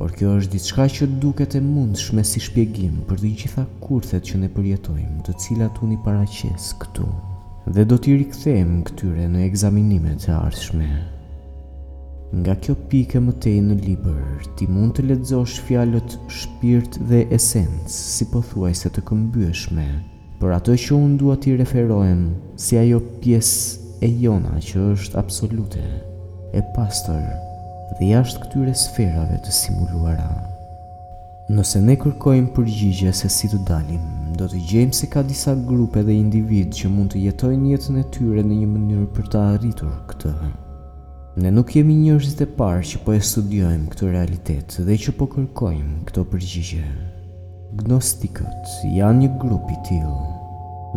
por kjo është diçka që duket e mundshme si shpjegim për të gjitha kurthet që ne përjetojmë, të cilat unë i paraqes këtu dhe do t'i rikthehem këtyre në ekzaminimet e ardhshme. Nga kjo pikë e më tej në libër, ti mund të lexosh fjalët shpirt dhe esencë si pothuajse të këmbyeshme, Për atë që unë dua t'i referohem si ajo pjesë e jona që është absolute, e pastër dhe jashtë këtyre sferave të simuluara. Nëse ne kërkojmë përgjigje se si të dalim, do të gjejmë se ka disa grupe dhe individë që mund të jetojnë jetën e tyre në një mënyrë për ta arritur këtë. Ne nuk jemi njerëzit e parë që po e studiojmë këtë realitet dhe që po kërkojmë këto përgjigje. Gnostikët janë një grup i tillë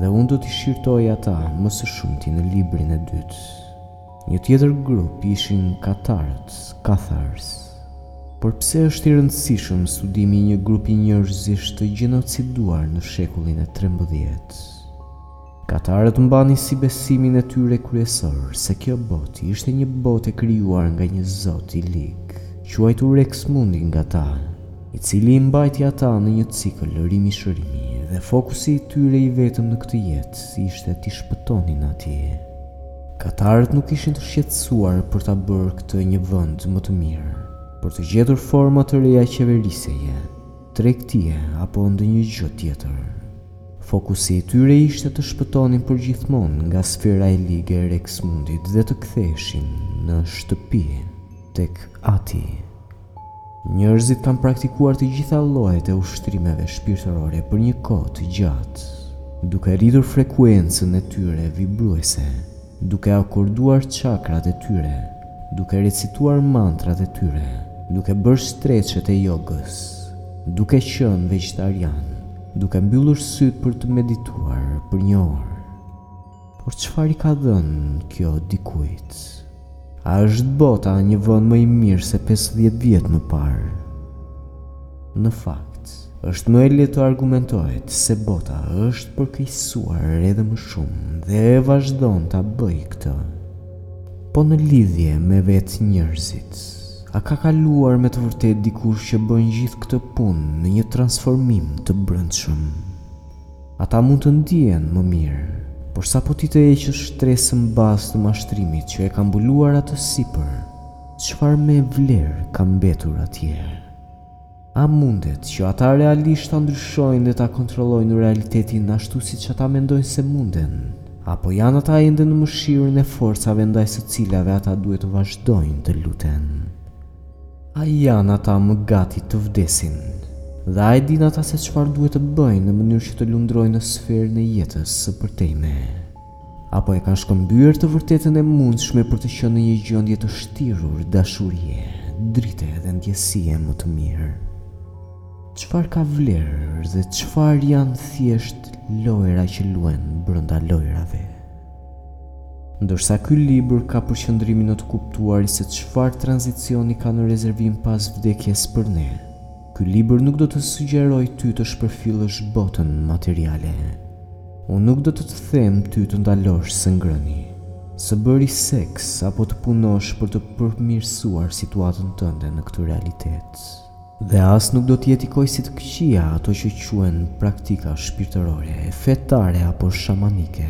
dhe unë do t'i shqyrtoj ata më së shumti në librin e dytë. Një tjetër grup ishin Katarët, Cathars. Por pse është i rëndësishëm studimi i një grupi njerëzish të gjenociduar në shekullin e trembëdhjetë? Katarët mbanin si besimin e tyre kryesor se kjo botë ishte një botë e krijuar nga një zot i lig, quajtur Rex Mundi nga ta, i cili i mbajti ata në një cikël rimishërimi dhe fokusi i tyre i vetëm në këtë jetë si ishte t'i shpëtonin atij. Katarët nuk ishin të shqetësuar për ta bërë këtë një vend më të mirë, për të gjetur forma të reja qeverisjeje, tregtie apo ndonjë gjë tjetër. Fokusi i tyre ishte të shpëtonin përgjithmonë nga sfera e ligë e Reks Mundit dhe të ktheheshin në shtëpi tek ati. Njerëzit kanë praktikuar të gjitha llojet e ushtrimeve shpirtërore për një kohë të gjatë, duke rritur frekuencën e tyre vibruese. duke akorduar çakrat e tyre, duke recituar mantrat e tyre, duke bërë streçet e jogës, duke qenë vegjetarian, duke mbyllur sytë për të medituar për një orë. Por çfarë i ka dhënë kjo dikujt? A është bota një vend më i mirë se pesëdhjetë vjet më parë? Në fakt, Është më e lehtë të argumentohet se bota është përkeqësuar edhe më shumë dhe vazhdon ta bëjë këtë. Po në lidhje me vetë njerëzit, a ka kaluar me të vërtetë dikush që bën gjithë këtë punë në një transformim të brendshëm? Ata mund të ndihen më mirë, por sapo ti të heqësh shtresën bazë të mashtrimit që e ka mbuluar atë sipër, çfarë me vlerë ka mbetur atje? A mundet që ata realisht ta ndryshojnë dhe ta kontrollojnë realitetin ashtu siç ata mendojnë se munden? Apo janë ata ende në mëshirën e forcave ndaj së cilave ata duhet të vazhdojnë të luten? A janë ata më gati të vdesin? Dhe a e dinë ata se çfarë duhet të bëjnë në mënyrë që të lundrojnë në sferën e jetës së përtejme? Apo e ka shkëmbyer të vërtetën e mundshme për të qenë në një gjendje të shtirur dashurie, drite dhe ndjesie më të mirë? Çfarë ka vlerë dhe çfarë janë thjesht lojëra që luhen brenda lojërave? Ndërsa ky libër ka përqendrimin në të kuptuarit se çfarë tranzicioni ka në rezervim pas vdekjes për ne, Ky libër nuk do të të sugjerojë ty të shpërfillësh botën materiale. Unë nuk do të të them ty të ndalosh së ngrëni, së bëri seks apo të punosh për të përmirësuar situatën tënde në këtë realitet. Dhe as nuk do t'i etiketoj si të këqija ato që quhen praktika shpirtërore, fetare apo shamanike.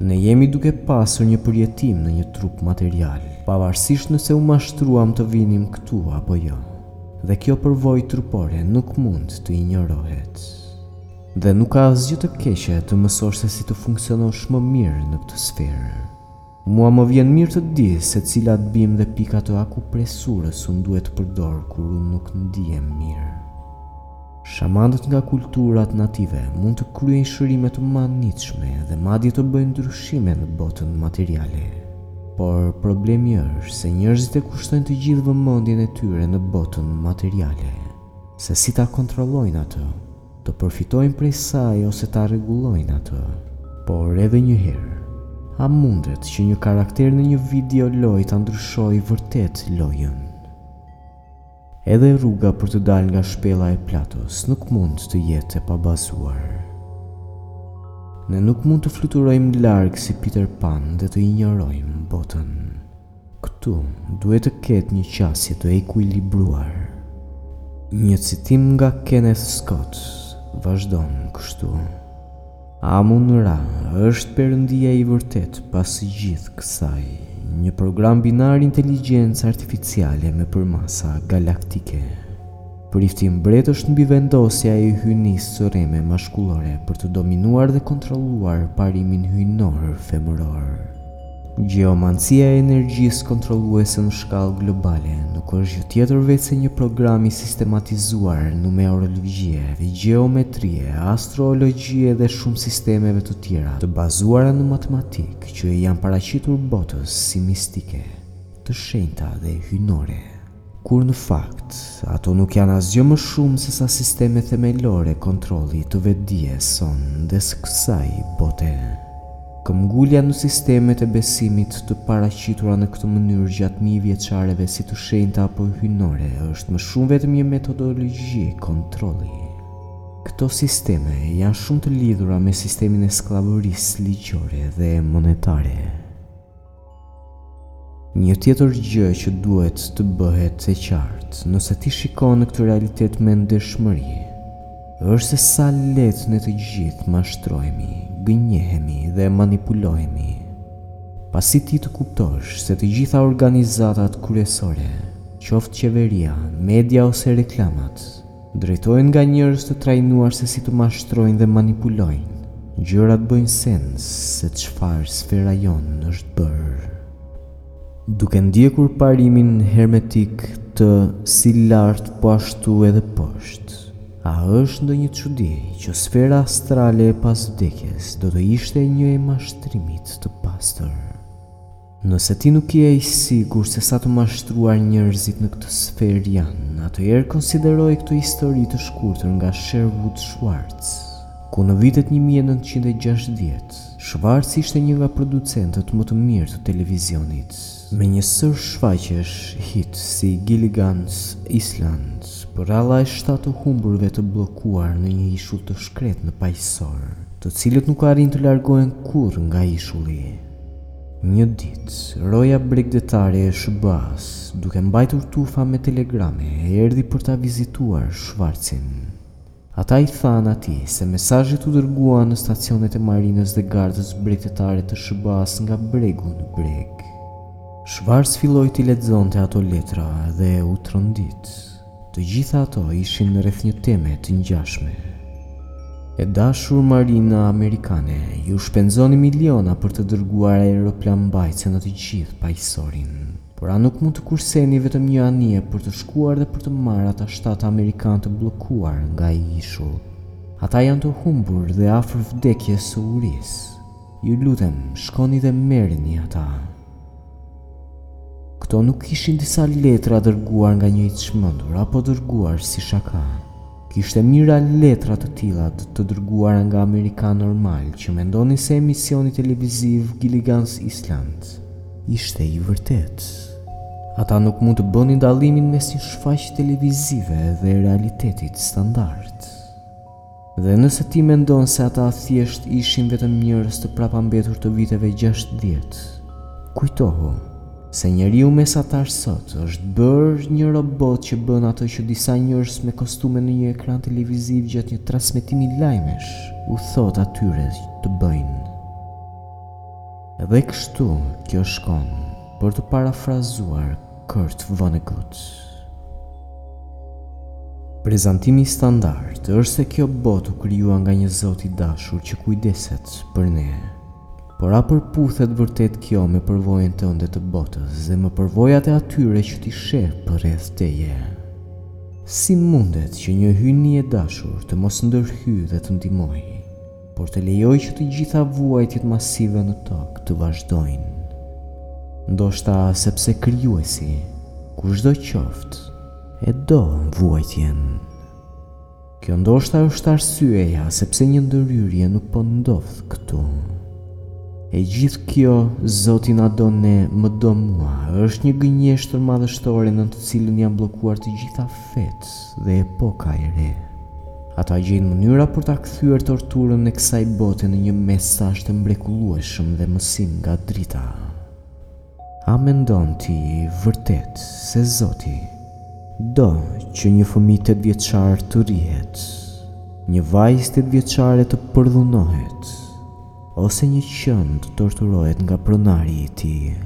Ne jemi duke pasur një përjetim në një trup material, pavarësisht nëse u mashtruam të vinim këtu apo jo. Dhe kjo përvojë trupore nuk mund të injorohet. Dhe nuk ka asgjë të keqe të mësosh se si të funksionosh më mirë në këtë sferë. Mua më vjen mirë të di se cilat bimë dhe pika të akupresurës unë duhet të përdor kur unë nuk ndihem mirë. Shamanët nga kulturat native mund të kryejnë shërime të mahnitshme dhe madje të bëjnë ndryshime në botën materiale. Por, problemi është se njerëzit e kushtojnë të gjithë vëmendjen e tyre në botën materiale, se si ta kontrollojnë atë, të përfitojnë prej saj ose ta rregullojnë atë. Por edhe një herë, a mundet që një karakter në një video lojë ta ndryshojë vërtet lojën? Edhe rruga për të dalë nga shpella e Platos nuk mund të jetë e pabazuar. Ne nuk mund të fluturojmë larg si Peter Pan dhe të injorojmë botën. Këtu duhet të ketë një qasje të ekuilibruar. Një citim nga Kenneth Scott vazhdon kështu. Amun Ra është perëndia i vërtetë pas gjithë kësaj, një program binar inteligjencë artificiale me përmasa galaktike. Prifti mbret është mbivendosja e hyjnisë së rreme mashkullore për të dominuar dhe kontrolluar parimin hyjnor femëror. Gjeomancia e energjisë kontrolluese në shkallë globale nuk është gjë tjetër veçse një program i sistematizuar numerologjie dhe gjeometrie, astrologjie dhe shumë sistemeve të tjera të bazuara në matematikë që i janë paraqitur botës si mistike, të shenjta dhe hyjnore. kur në fakt ato nuk janë asgjë më shumë se sa sisteme themelore kontrolli të vetëdijes sonë dhe së kësaj bote. Këmbëngulja në sistemet e besimit të paraqitura në këtë mënyrë gjatë mijëvjeçareve si të shenjta apo hyjnore është më shumë vetëm një metodologji kontrolli. Këto sisteme janë shumë të lidhura me sistemin e skllavërisë ligjore dhe monetare. Një tjetër gjë që duhet të bëhet e qartë, nëse ti shikon në këtë realitet me ndershmëri, është se sa lehtë ne të gjithë mashtrohemi, gënjehemi dhe manipulohemi. Pasi ti të kuptosh se të gjitha organizatat kryesore, qoftë qeveria, media ose reklamat, Drejtohen nga njerëz të trajnuar se si të mashtrojnë dhe manipulojnë. Gjërat bëjnë sens se çfarë sfera jonë është bërë. Duke ndjekur parimin hermetik të si lart po ashtu edhe poshtë, a është ndonjë çudi që sfera astrale e pas vdekjes do të ishte një e mashtrimit të pastër? Nëse ti nuk je i sigurt se sa të mashtruar njerëzit në këtë sferë janë, atëherë konsideroje këtë histori të shkurtër nga Sherwood Schwartz, ku në vitet një mijë e nëntëqind e gjashtëdhjetë, Schwartz ishte një nga producentët më të mirë të televizionit. Me një sërë shfaqjesh hit si Gilligan's Island, përralla e shtatë të humburve të bllokuar në një ishull të shkretë në Paqësor, të cilët nuk arrijnë të largohen kurrë nga ishulli, Një ditë, roja bregdetare e SHBA-së, duke mbajtur tufa me telegrame, erdhi për ta vizituar Schwartz-in. Ata i thanë atij se mesazhet u dërguan në stacionet e marinës dhe gardës bregdetare të SHBA-së nga bregu në breg. Schwartz filloi t'i lexonte ato letra dhe u trondit. Të gjitha ato ishin rreth një teme të ngjashme. E dashur marina amerikane, ju shpenzoni miliona për të dërguar aeroplanmbajtëse në të gjithë Paqësorin, por a nuk mund të kurseni vetëm një anije për të shkuar dhe për të marrë ata shtatë amerikanë të bllokuar nga ai ishull? Ata janë të humbur dhe afër vdekjes së urisë. Ju lutem, shkoni dhe merrini ata. Këto nuk ishin disa letra dërguar nga një i çmendur apo dërguar si shaka. Kishte mijëra letra të tilla të dërguara nga amerikanë normalë që mendonin se emisioni televiziv Gilligan's Island ishte i vërtetë. Ata nuk mund të bënin dallimin mes një shfaqje televizive dhe realitetit standard. Dhe nëse ti mendon se ata thjesht ishin vetëm njerëz të prapambetur të viteve gjashtëdhjetë, kujtohu se njeriu mesatar sot është bërë një robot që bën atë që disa njerëz me kostume në një ekran televiziv gjatë një transmetimi lajmesh u thotë atyre të bëjnë. Dhe kështu kjo shkon, për të parafrazuar Kurt Vonnegut Prezantimi standard është se kjo botë u krijua nga një Zot i dashur që kujdeset për ne. Por a përputhet vërtet kjo me përvojën tënde të botës dhe me përvojat e atyre që ti sheh përreth teje? Si mundet që një hyjni e dashur të mos ndërhyjë dhe të ndihmojë? por të lejojë që të gjitha vuajtjet masive në tokë të vazhdojnë. Ndoshta sepse Krijuesi, kushdo qoftë, e do vuajtjen. Kjo ndoshta është arsyeja sepse një ndërhyrje nuk po ndodh këtu. E gjithë kjo, Zoti na do ne, më do mua, është një gënjeshtër madhështore në të cilën janë bllokuar të gjitha fetë dhe epoka e re. Ata gjejnë mënyra për ta kthyer torturën e kësaj bote në një mesazh të mrekullueshëm dhe mësim nga drita. A mendon ti vërtet se Zoti do që një fëmijë tetëvjeçar të rrihet, një vajzë tetëvjeçare të përdhunohet, ose një qen të torturohet nga pronari i tij?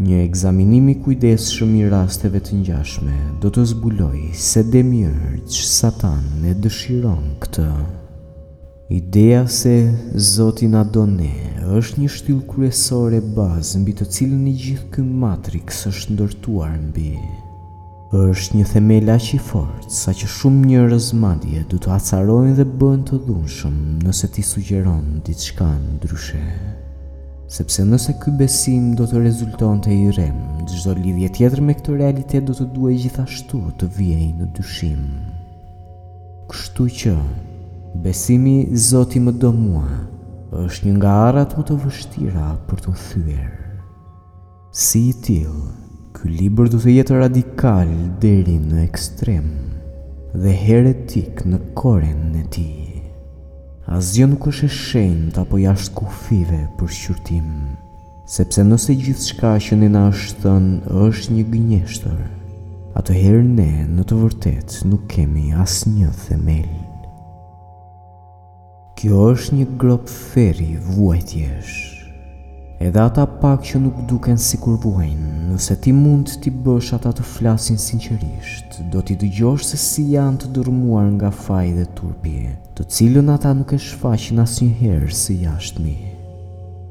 Një ekzaminim i kujdesshëm i rasteve të ngjashme do të zbulojë se Demiurge Satan e dëshiron këtë. Ideja se Zoti na do ne është një shtyllë kryesore bazë mbi të cilën i gjithë ky matrix është ndërtuar mbi. Është një themel aq i fortë sa që shumë njerëz madje do të acarojnë dhe bëhen të dhunshëm nëse ti sugjeron diçka ndryshe. Sepse nëse ky besim do të rezultonte i rremë, çdo lidhje tjetër me këtë realitet do të duhej gjithashtu të vihej në dyshim. Kështu që, besimi Zoti më do mua është një nga arrat më të vështira për t'u thyer. Si i tillë, ky libër do të jetë radikal deri në ekstrem dhe heretik në koren e tij. Asgjë nuk është e shenjtë apo jashtë kufijve për shqyrtim, sepse nëse gjithçka që ne na është thënë është një gënjeshtër, atëherë ne në të vërtetë nuk kemi asnjë themel. Kjo është një gropë ferri vuajtjesh. Edhe ata pak që nuk duken sikur vuajnë, nëse ti mund t'i bësh ata të flasin sinqerisht, do t'i dëgjosh se si janë të dërrmuar nga faji dhe turpi, të cilën ata nuk e shfaqin asnjëherë së jashtmi.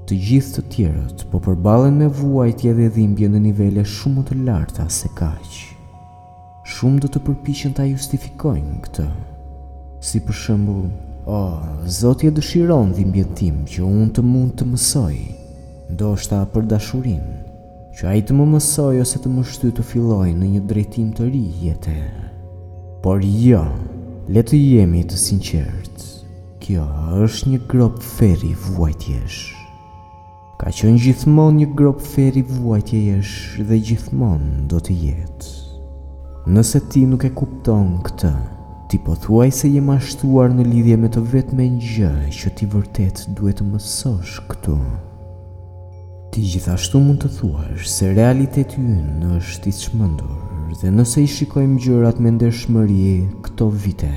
Të gjithë të tjerët po përballen me vuajtje dhe dhimbje në nivele shumë më të larta se kaq. Shumë do të përpiqen ta justifikojnë këtë, si për shembull, Oh, Zoti e dëshiron dhimbjen time që unë të mund të mësoj, ndoshta për dashurinë, që Ai të më mësojë ose të më shtyjë të filloj në një drejtim të ri jete. Por jo, le të jemi të sinqertë, kjo është një gropë ferri vuajtjesh. Ka qenë gjithmonë një gropë ferri vuajtjesh dhe gjithmonë do të jetë. Nëse ti nuk e kupton këtë, ti pothuajse je mashtruar në lidhje me të vetmen gjë që ti vërtet duhet të mësosh këtu. Ti gjithashtu mund të thuash se realiteti ynë është i çmendur dhe nëse i shikojmë gjërat me ndershmëri këto vite,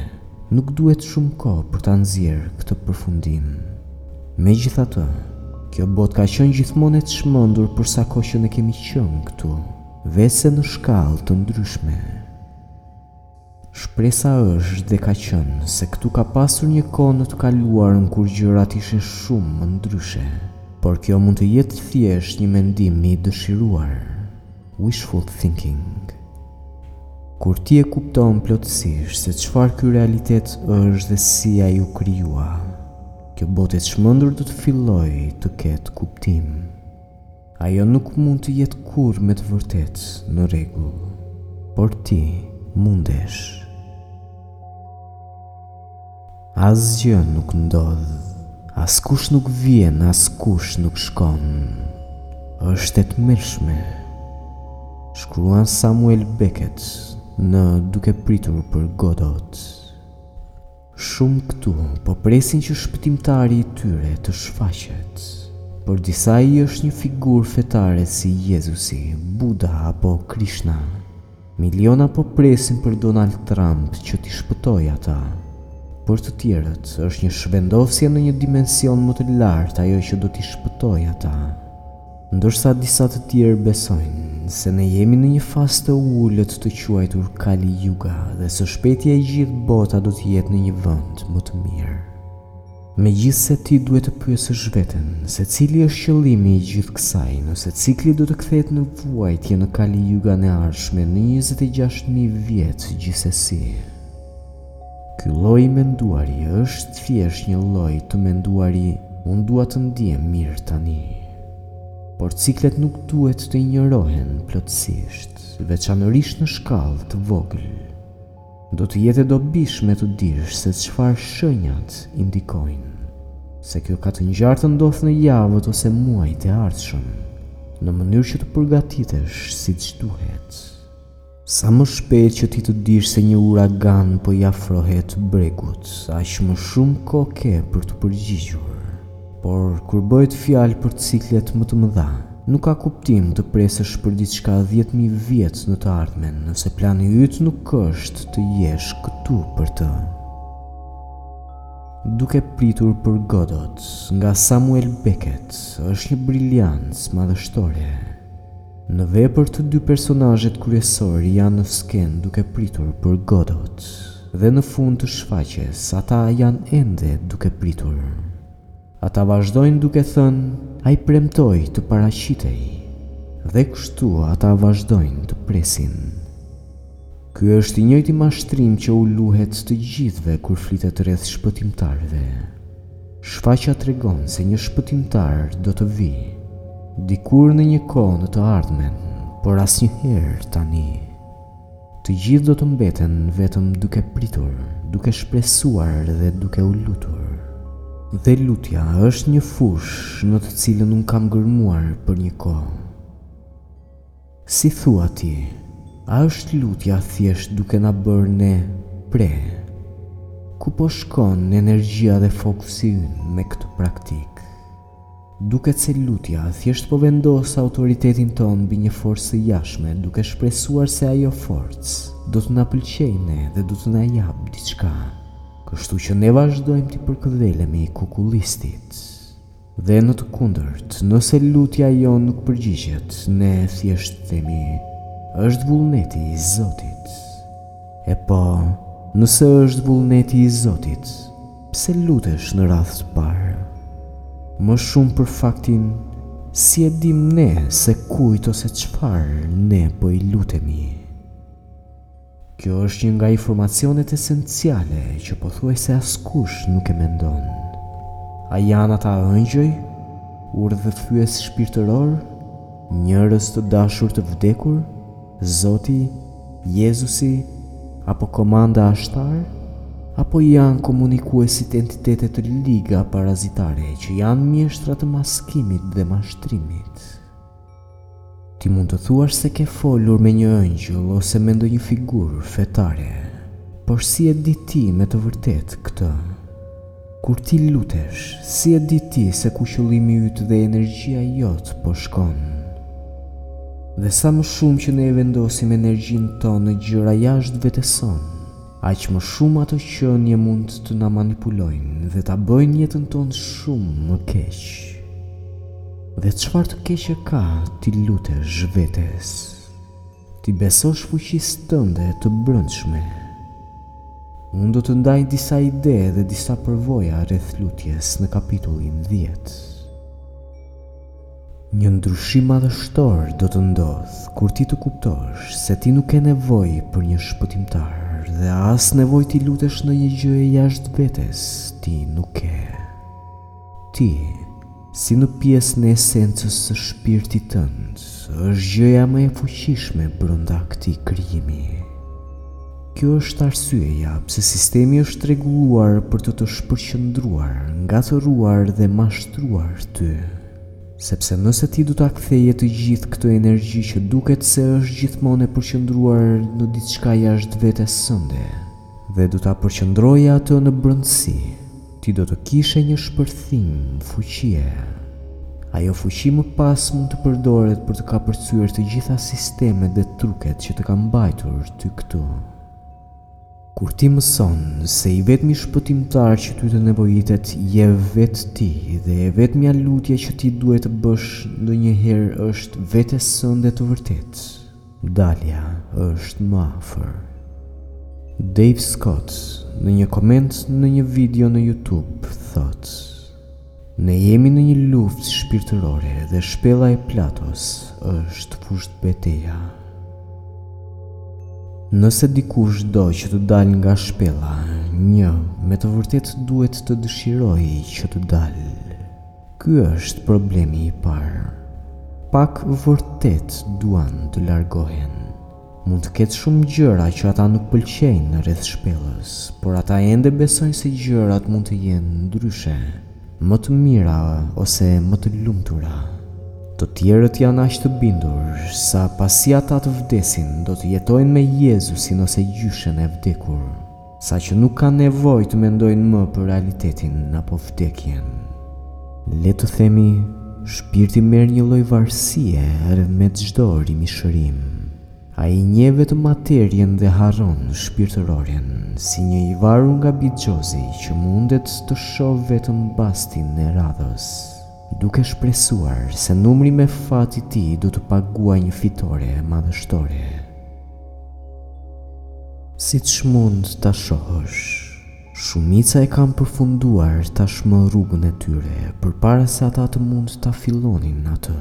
nuk duhet shumë kohë për ta nxjerrë këtë përfundim. Megjithatë, kjo botë ka qenë gjithmonë e çmendur për sa kohë që ne kemi qenë këtu, veçse në shkallë të ndryshme. Shpresa është dhe ka qenë se këtu ka pasur një kohë në të kaluarën kur gjërat ishin shumë më ndryshe, por kjo mund të jetë thjesht një mendim i dëshiruar, wishful thinking. Kur ti e kupton plotësisht se çfarë ky realitet është dhe si ai u krijua, Kjo botë e çmendur do të fillojë të ketë kuptim. Ajo nuk mund të jetë kurrë me të vërtetë në rregull, por ti mundesh. Asgjë nuk ndodh, askush nuk vjen, askush nuk shkon. Është e tmerrshme. Shkruan Samuel Beckett në Duke pritur për Godot. Shumë këtu po presin që shpëtimtari i tyre të shfaqet. Për disa ai është një figurë fetare si Jezusi, Buda apo Krishna. Miliona po presin për Donald Trump që t'i shpëtojë ata. Për të tjerët, është një zhvendosje në një dimension më të lartë ajo që do t'i shpëtojë ata. Ndërsa disa të tjerë besojnë se ne jemi në një fazë të ulët të quajtur Kali Yuga dhe së shpejti e gjithë bota do të jetë në një vend më të mirë. Megjithëse ti duhet të pyesësh veten se cili është qëllimi i gjithë kësaj nëse cikli do të kthehet në vuajtje në Kali Yuga-n e ardhshme në njëzet e gjashtë mijë vjet gjithsesi. Ky lloj të menduari është thjesht një lloj të menduari unë dua të ndihem mirë tani. Por ciklet nuk duhet të injorohen plotësisht, veçanërisht në shkallë të vogël. Do të jetë e dobishme të dish se çfarë shenjat indikojnë se kjo ka të ngjarë të ndodhë në javët ose muajt e ardhshëm, në mënyrë që të përgatitesh siç duhet. Sa më shpejt që ti të dish se një uragan po i afrohet bregut, aq më shumë kohë ke për t'u përgjigjur. Por, kur bëhet fjalë për ciklet më të mëdha, nuk ka kuptim të presësh për diçka dhjetë mijë vjet në të ardhmen nëse plani yt nuk është të jesh këtu për të. Duke pritur për Godot, nga Samuel Beckett, është një briljancë madhështore. Në vepër të dy personazhet kryesorë janë në skenë duke pritur për Godot dhe në fund të shfaqjes ata janë ende duke pritur. Ata vazhdojnë duke thënë ai premtoi të paraqitej dhe kështu ata vazhdojnë të presin. Ky është i njëjti mashtrim që u luhet të gjithëve kur flitet rreth shpëtimtarëve. Shfaqja tregon se një shpëtimtar do të vijë, dikur në një kohë në të ardhmen, por asnjëherë tani. Të gjithë do të mbeten vetëm duke pritur, duke shpresuar dhe duke u lutur. Dhe lutja është një fushë në të cilën unë kam gërmuar për një kohë. Si thua ti, a është lutja thjesht duke na bërë ne pre? Ku po shkon energjia dhe fokusi ynë me këtë praktikë? Duket se lutja thjesht po vendos autoritetin tonë mbi një forcë të jashtme duke shpresuar se ajo forcë do të na pëlqejë ne dhe do të na japë diçka, kështu që ne vazhdojmë t'i përkëdhelemi kukullistit. Dhe në të kundërt, nëse lutja jonë nuk përgjigjet, ne thjesht themi, Është vullneti i Zotit. Epo, nëse është vullneti i Zotit, pse lutesh në radhë të parë? Më shumë për faktin, si e dimë ne se kujt ose çfarë ne po i lutemi? Kjo është një nga informacionet esenciale që pothuajse askush nuk e mendon. A janë ata ëngjëj, udhërrëfyes shpirtërorë, njerëz të dashur të vdekur, Zoti, Jezusi, apo komanda Ashtar? Apo janë komunikuesit entitete të liga parazitare që janë mjeshtra të maskimit dhe mashtrimit? Ti mund të thuash se ke folur me një ëngjëll ose me ndonjë figurë fetare, por si e di ti me të vërtetë këtë? Kur ti lutesh, si e di ti se ku qëllimi yt dhe energjia jote po shkon? Dhe sa më shumë që ne e vendosim energjinë tonë në gjëra jashtë vetes sonë, Aq më shumë ato qenie mund të na manipulojnë dhe ta bëjnë jetën tonë shumë më keq. Dhe çfarë të keqe ka t'i lutesh vetes? T'i besosh fuqisë tënde të brendshme? Unë do të ndaj disa ide dhe disa përvoja rreth lutjes në kapitullin dhjetë. Një ndryshim madhështor do të ndodhë kur ti të kuptosh se ti nuk ke nevojë për një shpëtimtar dhe as nevojë t'i lutesh ndonjë gjëje jashtë vetes ti nuk ke. Ti, si në pjesën e esencës së shpirtit tënd, është gjëja më e fuqishme brenda këtij krijimi. Kjo është arsyeja pse sistemi është rregulluar për të të shpërqendruar, ngatërruar dhe mashtruar ty. Sepse nëse ti do ta ktheje të gjithë këtë energji që duket se është gjithmonë e përqendruar në diçka jashtë vetes tënde dhe do ta përqendroje atë në brendësi, Ti do të kishe një shpërthim fuqie. Ajo fuqi më pas mund të përdoret për të kapërcyer të gjitha sistemet dhe truket që të kanë mbajtur ty këtu. Kur ti mëson se i vetmi shpëtimtar që ty të nevojitet je vetë ti dhe e vetmja lutje që ti duhet të bësh ndonjëherë është vetes tënde të vërtetë, Dalja është më afër. Dave Scott në një koment në një video në YouTube thotë, Ne jemi në një luftë shpirtërore dhe shpella e Platos është fushëbeteja. Nëse dikush do që të dalë nga shpella, një me të vërtetë duhet të dëshirojë që të dalë. Ky është problemi i parë. Pak vërtet duan të largohen. Mund të ketë shumë gjëra që ata nuk pëlqejnë rreth shpellës, por ata ende besojnë se gjërat mund të jenë ndryshe, më të mira ose më të lumtura. Të tjerët janë aq të bindur se pasi ata të vdesin do të jetojnë me Jezusin ose gjyshen e vdekur. Saqë nuk kanë nevojë të mendojnë më për realitetin apo vdekjen. Le të themi, shpirti merr një lloj varësie me çdo rimishërim. Ai njeh vetëm materien dhe harron shpirtëroren, si një i varur nga bixhozi që mundet të shohë vetëm bastin e radhës. duke shpresuar se numri me fat i tij do të paguajë një fitore madhështore. Siç mund ta shohësh, shumica e kanë përfunduar tashmë rrugën e tyre përpara se ata të mund ta fillonin atë.